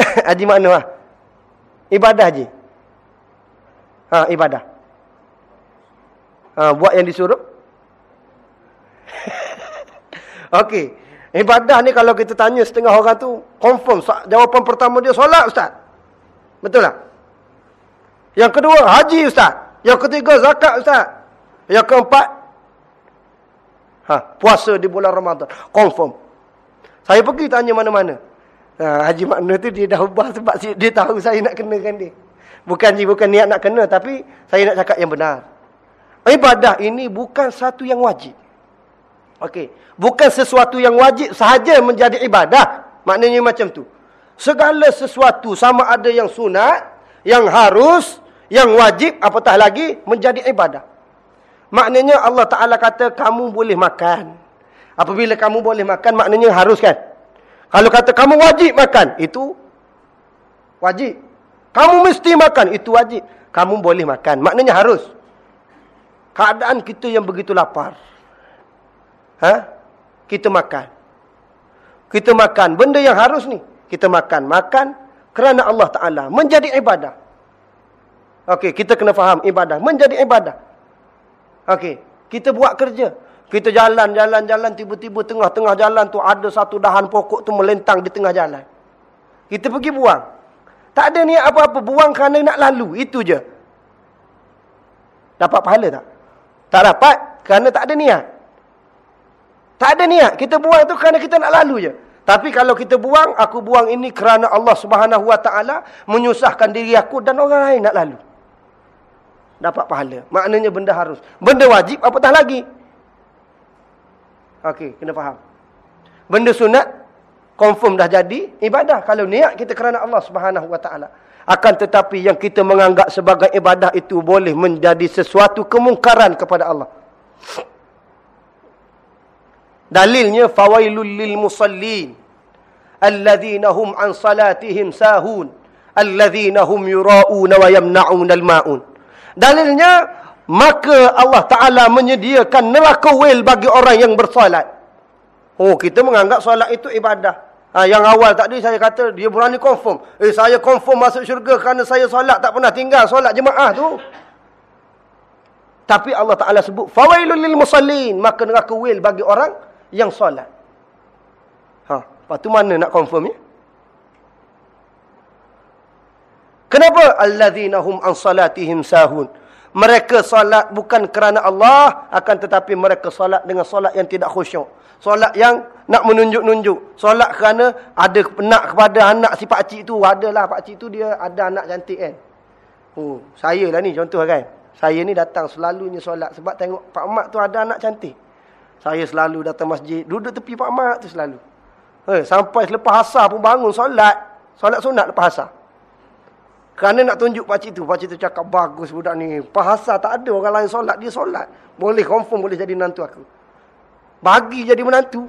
Haji mana lah? Ibadah Haji. Ha, ibadah. Ha, buat yang disuruh. Okey. Ibadah ni kalau kita tanya setengah orang tu. Confirm. Jawapan pertama dia solat Ustaz. Betul tak? Yang kedua, haji Ustaz. Yang ketiga, zakat Ustaz. Yang keempat, ha, puasa di bulan Ramadan. Confirm. Saya pergi tanya mana-mana. Ha, haji makna tu dia dah ubah sebab dia tahu saya nak kenakan dia. Bukan bukan niat nak kena, tapi saya nak cakap yang benar. Ibadah ini bukan satu yang wajib. Okey, bukan sesuatu yang wajib sahaja menjadi ibadah. Maknanya macam tu. Segala sesuatu sama ada yang sunat, yang harus, yang wajib, apatah lagi menjadi ibadah. Maknanya Allah Ta'ala kata kamu boleh makan. Apabila kamu boleh makan, maknanya harus kan? Kalau kata kamu wajib makan, itu wajib. Kamu mesti makan, itu wajib. Kamu boleh makan, maknanya harus. Keadaan kita yang begitu lapar. Ha? Kita makan. Kita makan. Benda yang harus ni kita makan. Makan kerana Allah Ta'ala. Menjadi ibadah. Okey, kita kena faham ibadah. Menjadi ibadah. Okey, kita buat kerja. Kita jalan, jalan, jalan. Tiba-tiba tengah-tengah jalan tu ada satu dahan pokok tu melentang di tengah jalan. Kita pergi buang. Tak ada niat apa-apa. Buang kerana nak lalu. Itu je. Dapat pahala tak? Tak dapat kerana tak ada niat. Tak ada niat. Kita buang tu kerana kita nak lalu je. Tapi kalau kita buang, aku buang ini kerana Allah Subhanahu Wa Taala menyusahkan diri aku dan orang lain nak lalu. Dapat pahala. Maknanya benda harus. Benda wajib apatah lagi. Okey, kena faham. Benda sunat confirm dah jadi ibadah kalau niat kita kerana Allah Subhanahu Wa Taala. Akan tetapi yang kita menganggap sebagai ibadah itu boleh menjadi sesuatu kemungkaran kepada Allah. Dalilnya fawailul lil musallin alladhina hum an salatihim sahun alladhina hum yura'una wa yamna'una al-ma'un. Dalilnya maka Allah Taala menyediakan neraka wel bagi orang yang bersolat. Oh kita menganggap solat itu ibadah. Ha, yang awal tadi saya kata dia berani confirm. Eh saya confirm masuk syurga kerana saya solat tak pernah tinggal solat jemaah tu. Tapi Allah Taala sebut fawailul lil musallin maka neraka wil bagi orang yang solat. Ha, lepas tu mana nak confirm ya? Kenapa alladzina hum an salatihim sahun? Mereka solat bukan kerana Allah akan tetapi mereka solat dengan solat yang tidak khusyuk. Solat yang nak menunjuk-nunjuk. Solat kerana ada nak kepada anak si pakcik tu. Adalah pakcik tu dia ada anak cantik kan. Oh, saya lah ni contoh kan. Saya ni datang selalunya solat. Sebab tengok pak mak tu ada anak cantik. Saya selalu datang masjid. Duduk tepi pak mak tu selalu. Eh, sampai selepas asar pun bangun solat. Solat sunat lepas asar. Kerana nak tunjuk pakcik tu. Pakcik tu cakap bagus budak ni. Asar tak ada orang lain solat. Dia solat. Boleh confirm boleh jadi nantu aku. Bagi jadi menantu.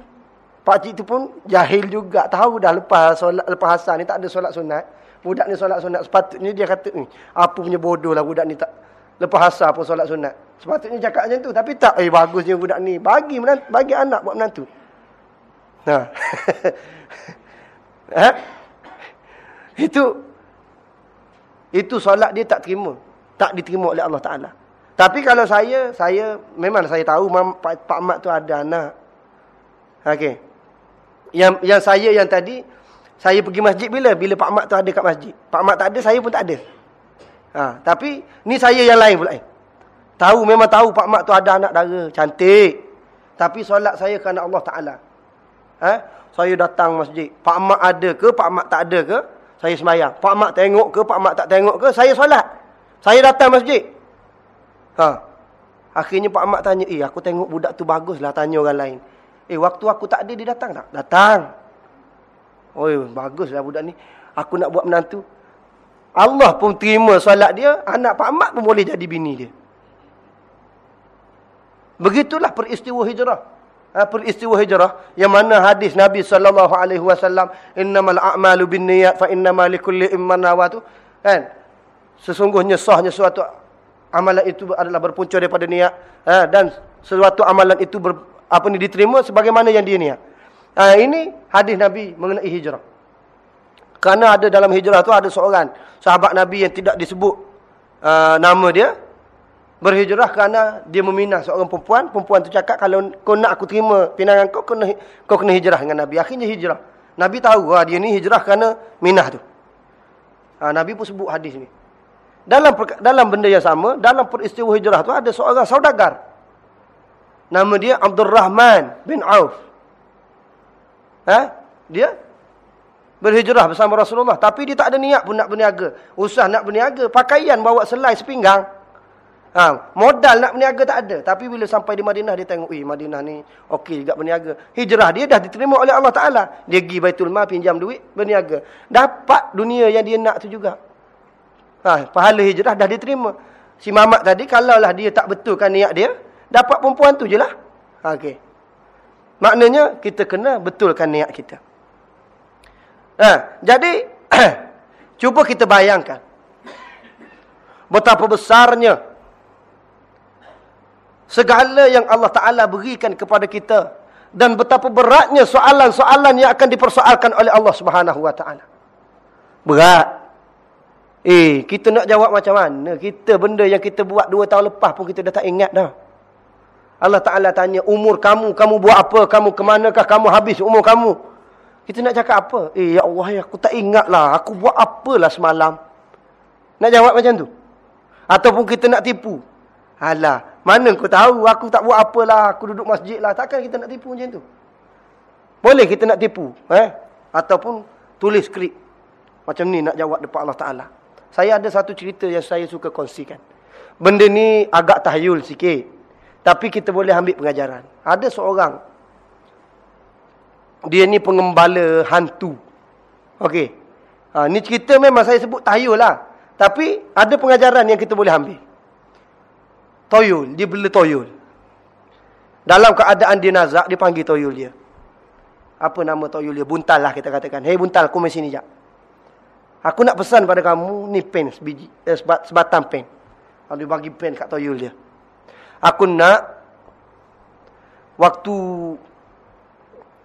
Pak cik tu pun jahil juga. Tahu dah lepas solat lepas asar ni tak ada solat sunat. Budak ni solat sunat. Sepatutnya dia kata, ni apa punya bodoh lah budak ni tak. Lepas asar pun solat sunat. Sepatutnya cakap macam tu. Tapi tak, eh bagusnya budak ni. Bagi menantu, bagi anak buat menantu. Ha. ha? Itu, itu solat dia tak terima. Tak diterima oleh Allah Ta'ala. Tapi kalau saya, saya memang saya tahu Pak, Pak Mat tu ada anak. Okey. Yang yang saya yang tadi saya pergi masjid bila? Bila Pak Mat tu ada kat masjid. Pak Mat tak ada, saya pun tak ada. Ha, tapi ni saya yang lain pula. Eh. Tahu memang tahu Pak Mat tu ada anak dara, cantik. Tapi solat saya kerana Allah Taala. Ha? Saya datang masjid. Pak Mat ada ke, Pak Mat tak ada ke? Saya sembahyang. Pak Mat tengok ke, Pak Mat tak tengok ke? Saya solat. Saya datang masjid. Ha. Akhirnya Pak Ahmad tanya, "Eh, aku tengok budak tu baguslah tanya orang lain." Eh, waktu aku tak ada dia datang tak? Datang. Oi, baguslah budak ni. Aku nak buat menantu. Allah pun terima solat dia, anak Pak Ahmad pun boleh jadi bini dia. Begitulah peristiwa hijrah. Ha, peristiwa hijrah yang mana hadis Nabi sallallahu alaihi wasallam innamal a'malu binniyat fa innamal likulli imman nawatu kan sesungguhnya sahnya suatu amalan itu adalah berpunca daripada niat ha, dan sesuatu amalan itu ber, apa ni diterima sebagaimana yang dia niat. Ha, ini hadis Nabi mengenai hijrah. Kerana ada dalam hijrah tu ada seorang sahabat Nabi yang tidak disebut uh, nama dia berhijrah kerana dia meminah seorang perempuan. Perempuan tu cakap kalau kau nak aku terima pinangan kau kena kau kena hijrah dengan Nabi. Akhirnya hijrah. Nabi tahu ha, dia ni hijrah kerana minah tu. Ha, Nabi pun sebut hadis ni. Dalam dalam benda yang sama, dalam peristiwa hijrah tu ada seorang saudagar. Nama dia Abdul Rahman bin Auf. Ha? Dia berhijrah bersama Rasulullah. Tapi dia tak ada niat pun nak berniaga. Usah nak berniaga. Pakaian bawa selai sepinggang. Ha, modal nak berniaga tak ada. Tapi bila sampai di Madinah, dia tengok, eh Madinah ni okey juga berniaga. Hijrah dia dah diterima oleh Allah Ta'ala. Dia pergi Baitul Mal, pinjam duit, berniaga. Dapat dunia yang dia nak tu juga. Ha, pahala hijrah dah diterima. Si mamak tadi, kalaulah dia tak betulkan niat dia, dapat perempuan tu je lah. Ha, okay. Maknanya, kita kena betulkan niat kita. Ha, jadi, cuba kita bayangkan. Betapa besarnya segala yang Allah Ta'ala berikan kepada kita. Dan betapa beratnya soalan-soalan yang akan dipersoalkan oleh Allah Subhanahu Wa Ta'ala. Berat. Eh, kita nak jawab macam mana? Kita benda yang kita buat dua tahun lepas pun kita dah tak ingat dah. Allah Ta'ala tanya, umur kamu, kamu buat apa? Kamu ke manakah kamu habis umur kamu? Kita nak cakap apa? Eh, ya Allah, ya, aku tak ingat lah. Aku buat apalah semalam? Nak jawab macam tu? Ataupun kita nak tipu? Alah, mana kau tahu? Aku tak buat apalah. Aku duduk masjid lah. Takkan kita nak tipu macam tu? Boleh kita nak tipu. Eh? Ataupun tulis skrip. Macam ni nak jawab depan Allah Ta'ala. Saya ada satu cerita yang saya suka kongsikan. Benda ni agak tahyul sikit. Tapi kita boleh ambil pengajaran. Ada seorang. Dia ni pengembala hantu. Okey. Ha, ni cerita memang saya sebut tahyul lah. Tapi ada pengajaran yang kita boleh ambil. Toyul. Dia bela toyul. Dalam keadaan dia nazak, dia panggil toyul dia. Apa nama toyul dia? Buntal lah kita katakan. Hei buntal, aku main sini sekejap. Aku nak pesan pada kamu, ni pen sebiji, eh, sebat, sebatang pen. Dia bagi pen kat toyul dia. Aku nak, waktu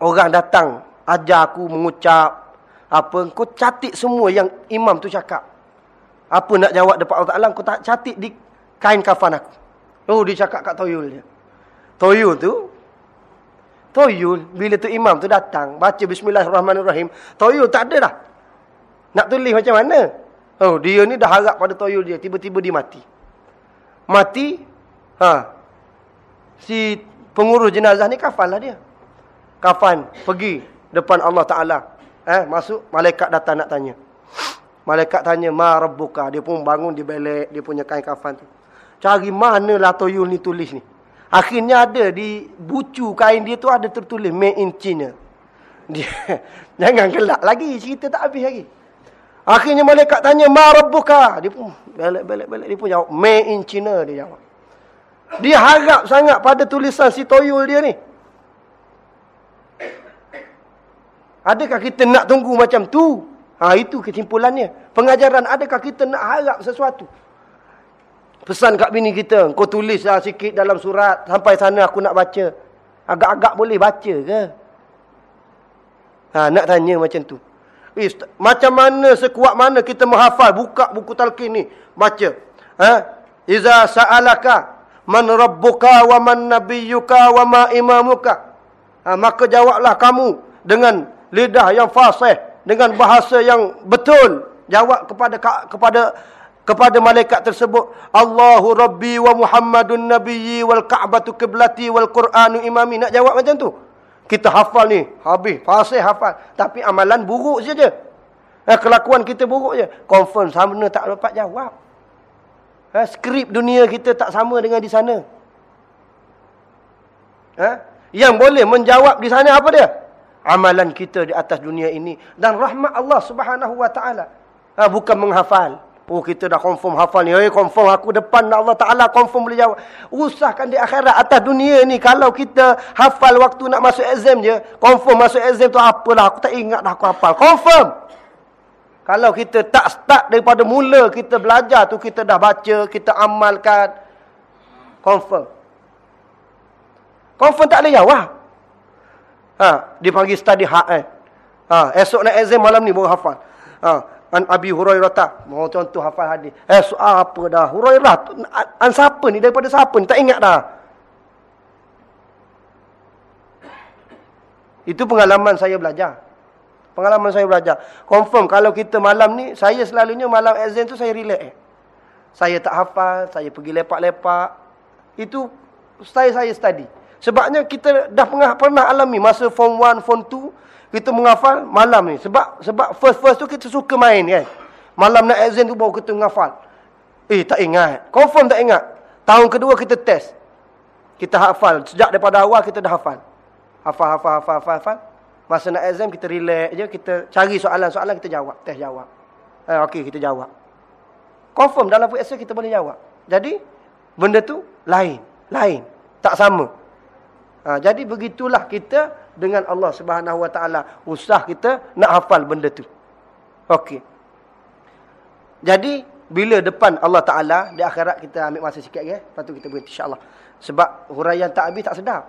orang datang, ajar aku mengucap, apa, kau catik semua yang imam tu cakap. Apa nak jawab depan Allah Ta'ala, kau catik di kain kafan aku. Oh, dia cakap kat toyul dia. Toyul tu, toyul, bila tu imam tu datang, baca bismillahirrahmanirrahim, toyul tak ada dah. Nak tulis macam mana? Oh, dia ni dah harap pada toyul dia. Tiba-tiba dia mati. Mati. Ha. Si pengurus jenazah ni kafan lah dia. Kafan. Pergi depan Allah Ta'ala. Eh, masuk. Malaikat datang nak tanya. Malaikat tanya. Ma rabbuka. Dia pun bangun. Dia belek. Dia punya kain kafan tu. Cari mana lah toyul ni tulis ni. Akhirnya ada di bucu kain dia tu ada tertulis. Made in China. Dia, jangan gelak lagi. Cerita tak habis lagi. Akhirnya malaikat tanya, Ma Rabbuka? Dia pun, balik-balik-balik. Dia pun jawab, Made in China, dia jawab. Dia harap sangat pada tulisan si Toyol dia ni. Adakah kita nak tunggu macam tu? Ha, itu kesimpulannya. Pengajaran, adakah kita nak harap sesuatu? Pesan kat bini kita, kau tulislah sikit dalam surat. Sampai sana aku nak baca. Agak-agak boleh baca ke? Ha, nak tanya macam tu. Eh, macam mana sekuat mana kita menghafal buka buku talqin ni baca ha iza sa'alaka man rabbuka wa man nabiyyuka wa ma imamuka ha, maka jawablah kamu dengan lidah yang fasih dengan bahasa yang betul jawab kepada kepada kepada malaikat tersebut Allahu rabbi wa muhammadun nabiyyi wal ka'batu qiblati wal qur'anu imami nak jawab macam tu kita hafal ni, habis, fasih hafal. Tapi amalan buruk saja. Eh, kelakuan kita buruk je. Confirm sama tak dapat jawab. Eh, skrip dunia kita tak sama dengan di sana. Eh, yang boleh menjawab di sana apa dia? Amalan kita di atas dunia ini. Dan rahmat Allah subhanahu wa ta'ala. Eh, bukan menghafal. Oh kita dah confirm hafal ni. Eh confirm aku depan Allah Ta'ala confirm boleh jawab. Usahkan di akhirat atas dunia ni. Kalau kita hafal waktu nak masuk exam je. Confirm masuk exam tu apalah. Aku tak ingat dah aku hafal. Confirm. Kalau kita tak start daripada mula kita belajar tu. Kita dah baca. Kita amalkan. Confirm. Confirm tak boleh jawab. Ha, dia panggil study hard eh. Ha, esok nak exam malam ni baru hafal. Ha, An Abi Hurairah tak. Mau contoh hafal hadis. Eh soal apa dah? Hurairah an siapa ni daripada siapa ni? Tak ingat dah. Itu pengalaman saya belajar. Pengalaman saya belajar. Confirm kalau kita malam ni, saya selalunya malam exam tu saya relax. Saya tak hafal, saya pergi lepak-lepak. Itu style saya study. Sebabnya kita dah pernah, pernah alami masa form 1, form 2 kita menghafal malam ni. Sebab sebab first-first tu kita suka main kan. Malam nak exam tu baru kita menghafal. Eh tak ingat. Confirm tak ingat. Tahun kedua kita test. Kita hafal. Sejak daripada awal kita dah hafal. Hafal, hafal, hafal, hafal, hafal. Masa nak exam kita relax je. Kita cari soalan-soalan kita jawab. Test jawab. Eh, Okey kita jawab. Confirm dalam exam kita boleh jawab. Jadi benda tu lain. Lain. Tak sama. Ha, jadi begitulah kita dengan Allah Subhanahu Wa Taala. Usah kita nak hafal benda tu. Okey. Jadi bila depan Allah Taala di akhirat kita ambil masa sikit ya. Lepas tu kita berhenti insya-Allah. Sebab huraian tak habis tak sedap.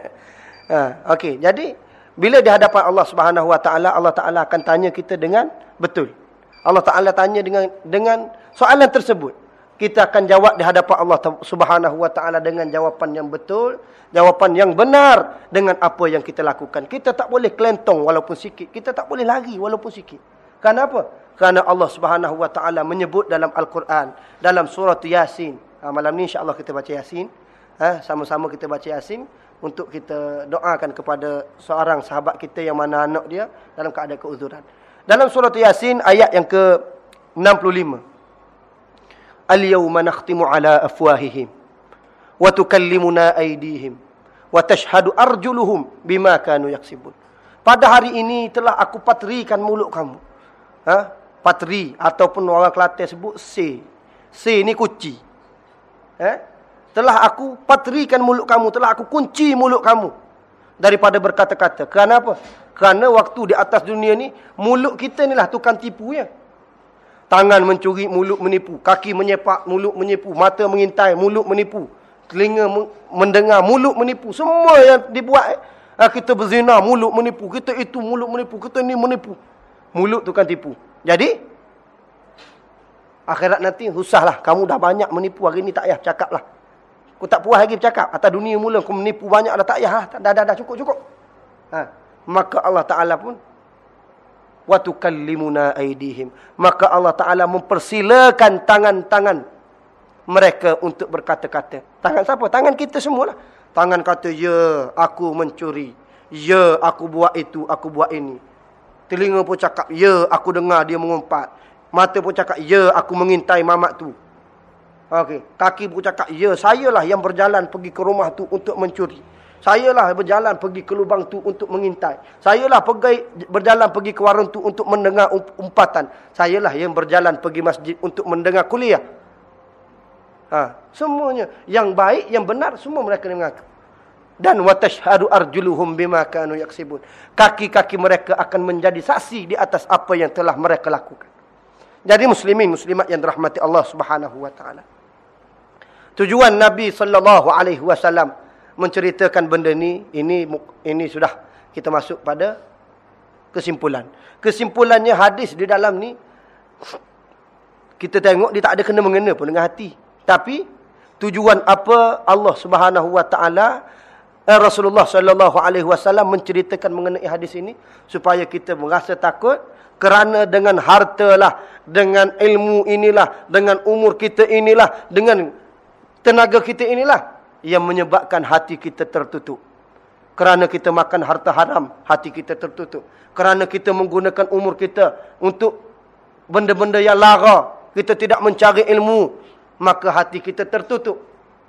ha, okey. Jadi bila di hadapan Allah Subhanahu Wa Taala, Allah Taala akan tanya kita dengan betul. Allah Taala tanya dengan dengan soalan tersebut kita akan jawab di hadapan Allah Subhanahu wa taala dengan jawapan yang betul, jawapan yang benar dengan apa yang kita lakukan. Kita tak boleh kelentong walaupun sikit, kita tak boleh lari walaupun sikit. Kenapa? Kerana Allah Subhanahu wa taala menyebut dalam Al-Quran, dalam surah Yasin. Ha, malam ni insya-Allah kita baca Yasin. Ha, sama-sama kita baca Yasin untuk kita doakan kepada seorang sahabat kita yang mana anak dia dalam keadaan keuzuran. Dalam surah Yasin ayat yang ke-65. Ala afwahihim wa tukallimuna aydihim wa tashhadu arjuluhum bima kanu yaksibun. Pada hari ini telah aku patrikan mulut kamu. Ha? Patri ataupun orang Kelantan sebut C. C ni kunci. Eh? Telah aku patrikan mulut kamu. Telah aku kunci mulut kamu. Daripada berkata-kata. Kerana apa? Kerana waktu di atas dunia ni. Mulut kita ni lah tukang tipu ya. Tangan mencuri, mulut menipu. Kaki menyepak, mulut menipu. Mata mengintai, mulut menipu. Telinga mendengar, mulut menipu. Semua yang dibuat. Eh. Ah, kita berzina, mulut menipu. Kita itu, mulut menipu. Kita ini menipu. Mulut tukang tipu. Jadi, akhirat nanti susahlah. Kamu dah banyak menipu hari ni tak payah cakap lah. Aku tak puas lagi bercakap. Atas dunia mula aku menipu banyak dah tak payah lah. Dah, dah, dah, cukup, cukup. Ha. Maka Allah Ta'ala pun. Watukallimuna aydihim Maka Allah Ta'ala mempersilakan tangan-tangan mereka untuk berkata-kata. Tangan siapa? Tangan kita semualah. Tangan kata, ya aku mencuri. Ya aku buat itu, aku buat ini. Telinga pun cakap, ya aku dengar dia mengumpat. Mata pun cakap, ya aku mengintai mamak tu. Okey, kaki pun cakap, ya sayalah yang berjalan pergi ke rumah tu untuk mencuri. Sayalah berjalan pergi ke lubang tu untuk mengintai. Sayalah pergi berjalan pergi ke warung tu untuk mendengar um, umpatan. Sayalah yang berjalan pergi masjid untuk mendengar kuliah. Ha, semuanya yang baik, yang benar semua mereka mengaku. Dan watashhadu arjuluhum bima kanu yaksibun. Kaki-kaki mereka akan menjadi saksi di atas apa yang telah mereka lakukan. Jadi muslimin muslimat yang dirahmati Allah Subhanahu wa taala. Tujuan Nabi sallallahu alaihi wasallam menceritakan benda ni ini ini sudah kita masuk pada kesimpulan. Kesimpulannya hadis di dalam ni kita tengok dia tak ada kena mengena pun dengan hati. Tapi tujuan apa Allah Subhanahu wa taala eh, Rasulullah sallallahu alaihi wasallam menceritakan mengenai hadis ini supaya kita merasa takut kerana dengan hartalah, dengan ilmu inilah, dengan umur kita inilah, dengan Tenaga kita inilah yang menyebabkan hati kita tertutup. Kerana kita makan harta haram, hati kita tertutup. Kerana kita menggunakan umur kita untuk benda-benda yang lara, kita tidak mencari ilmu, maka hati kita tertutup.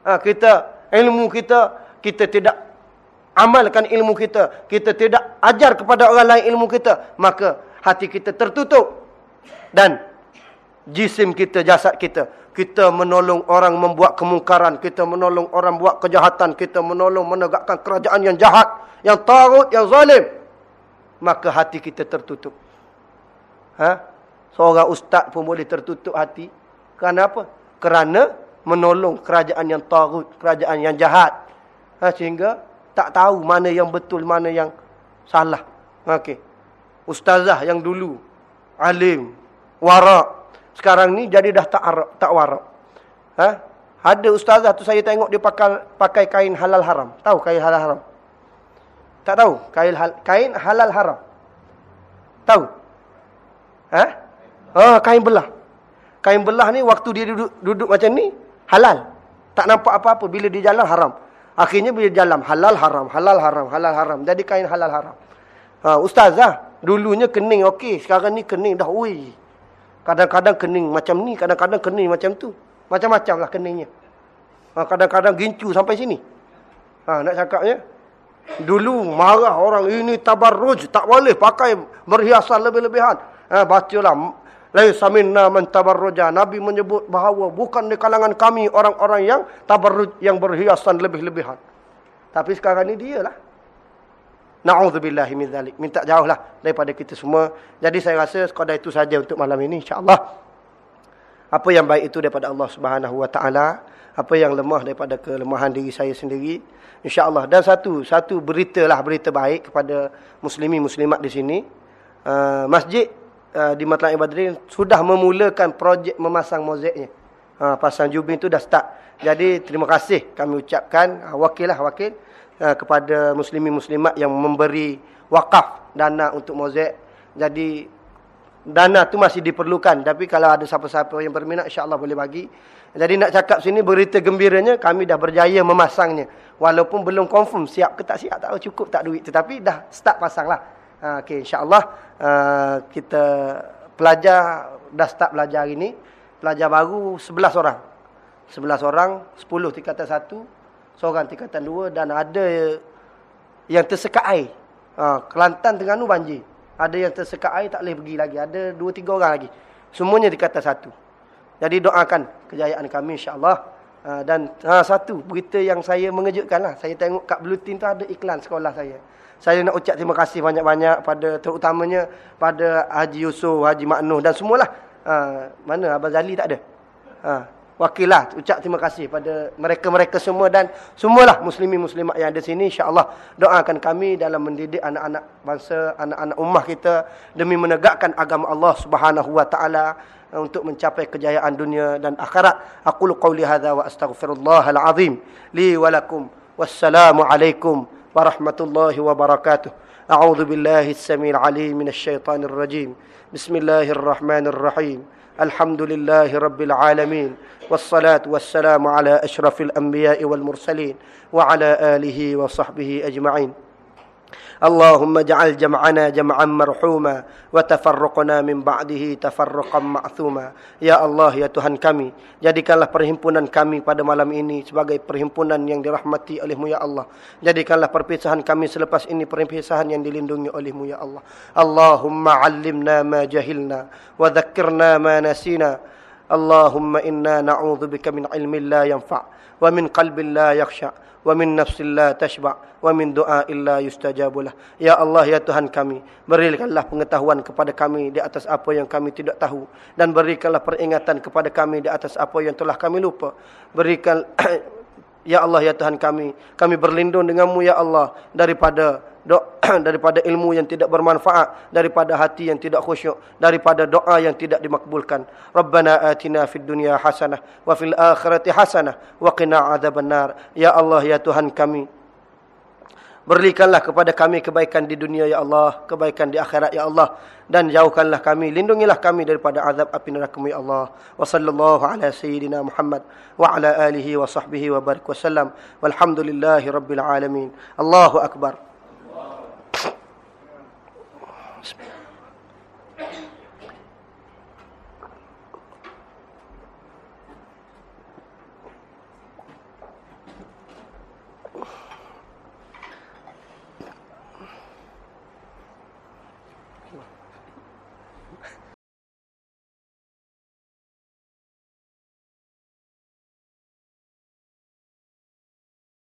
Ha, kita ilmu kita, kita tidak amalkan ilmu kita, kita tidak ajar kepada orang lain ilmu kita, maka hati kita tertutup. Dan jisim kita, jasad kita kita menolong orang membuat kemungkaran, kita menolong orang buat kejahatan, kita menolong menegakkan kerajaan yang jahat, yang tarut, yang zalim, maka hati kita tertutup. Ha? Seorang ustaz pun boleh tertutup hati. Kerana apa? Kerana menolong kerajaan yang tarut, kerajaan yang jahat. Ha? Sehingga tak tahu mana yang betul, mana yang salah. Okey. Ustazah yang dulu, alim, warak, sekarang ni jadi dah tak arak, tak warak. Ha? Ada ustazah tu saya tengok dia pakai pakai kain halal haram. Tahu kain halal haram? Tak tahu kain hal, kain halal haram. Tahu? Ha? Oh, kain belah. Kain belah ni waktu dia duduk duduk macam ni halal. Tak nampak apa-apa bila dia jalan haram. Akhirnya bila jalan halal haram, halal haram, halal haram. Jadi kain halal haram. Ha, ustazah dulunya kening okey, sekarang ni kening dah ui. Kadang-kadang kening macam ni, kadang-kadang kening macam tu. Macam-macam lah keningnya. Ha, kadang-kadang gincu sampai sini. Ha, nak cakapnya. Dulu marah orang ini tabarruj. Tak boleh pakai berhiasan lebih-lebihan. Ha, bacalah. Laisa minna man tabarruja. Nabi menyebut bahawa bukan di kalangan kami orang-orang yang tabarruj yang berhiasan lebih-lebihan. Tapi sekarang ni dia lah. Na'udzubillahi min zalik. Minta jauhlah daripada kita semua. Jadi saya rasa sekadar itu saja untuk malam ini insya-Allah. Apa yang baik itu daripada Allah Subhanahu wa taala, apa yang lemah daripada kelemahan diri saya sendiri, insya-Allah. Dan satu, satu beritalah berita baik kepada muslimin muslimat di sini. Uh, masjid uh, di Matla'i Badrin sudah memulakan projek memasang mozaiknya. Uh, pasang jubin itu dah start. Jadi terima kasih kami ucapkan uh, wakil lah wakil uh, kepada muslimin muslimat yang memberi wakaf dana untuk mozaik. Jadi dana tu masih diperlukan. Tapi kalau ada siapa-siapa yang berminat, insyaAllah boleh bagi. Jadi nak cakap sini, berita gembiranya, kami dah berjaya memasangnya. Walaupun belum confirm siap ke tak siap, tak tahu cukup tak duit. Tetapi dah start pasang lah. Ha, okay, insyaAllah uh, kita pelajar, dah start belajar hari ni. Pelajar baru 11 orang. 11 orang, 10 tingkatan 1, seorang tingkatan 2 dan ada yang tersekat air. Ha, Kelantan Terengganu banjir. Ada yang tersekat air tak boleh pergi lagi. Ada dua tiga orang lagi. Semuanya dikata satu. Jadi doakan kejayaan kami insyaAllah. Uh, dan ha, satu berita yang saya mengejutkan lah. Saya tengok kat bulletin tu ada iklan sekolah saya. Saya nak ucap terima kasih banyak-banyak pada terutamanya pada Haji Yusof, Haji Maknuh dan semualah. Uh, mana Abang Zali tak ada? Uh, wakilah ucap terima kasih pada mereka-mereka semua dan semualah muslimin muslimat yang ada sini insyaallah doakan kami dalam mendidik anak-anak bangsa anak-anak ummah kita demi menegakkan agama Allah Subhanahu wa taala eh, untuk mencapai kejayaan dunia dan akhirat aqulu qauli hadza wa astaghfirullahal azim li wa lakum wassalamu alaikum warahmatullahi wabarakatuh a'udzu billahi as-sami'il 'alim minasy syaithanir rajim bismillahirrahmanirrahim الحمد لله رب العالمين والصلاة والسلام على أشرف الأنبياء والمرسلين وعلى آله وصحبه أجمعين اللهم اجعل جمعنا جمعا مرحوما وتفرقنا من بعده تفرقا معثوما Ya Allah ya Tuhan kami jadikanlah perhimpunan kami pada malam ini sebagai perhimpunan yang dirahmati olehmu ya Allah jadikanlah perpisahan kami selepas ini perpisahan yang dilindungi olehmu ya Allah Allahumma 'allimna ma jahilna wa dhakkirna ma nasina Inna na'udzubika min ilmin la yanfa' wa min qalbin la yakhsha' wa min nafsin la tashba' wa min du'a illa yustajabulah ya Allah ya Tuhan kami berikanlah pengetahuan kepada kami di atas apa yang kami tidak tahu dan berikanlah peringatan kepada kami di atas apa yang telah kami lupa. Berikan ya Allah ya Tuhan kami kami berlindung denganmu ya Allah daripada daripada ilmu yang tidak bermanfaat daripada hati yang tidak khusyuk daripada doa yang tidak dimakbulkan rabbana atina fid dunya hasanah wa fil akhirati hasanah wa qina adzabannar ya Allah ya Tuhan kami Berikanlah kepada kami kebaikan di dunia ya Allah, kebaikan di akhirat ya Allah dan jauhkanlah kami, lindungilah kami daripada azab api neraka ya Allah. Wa sallallahu ala sayyidina Muhammad wa ala alihi wa sahbihi wa barik wasallam. Walhamdulillahi rabbil alamin. Allahu akbar. hospital.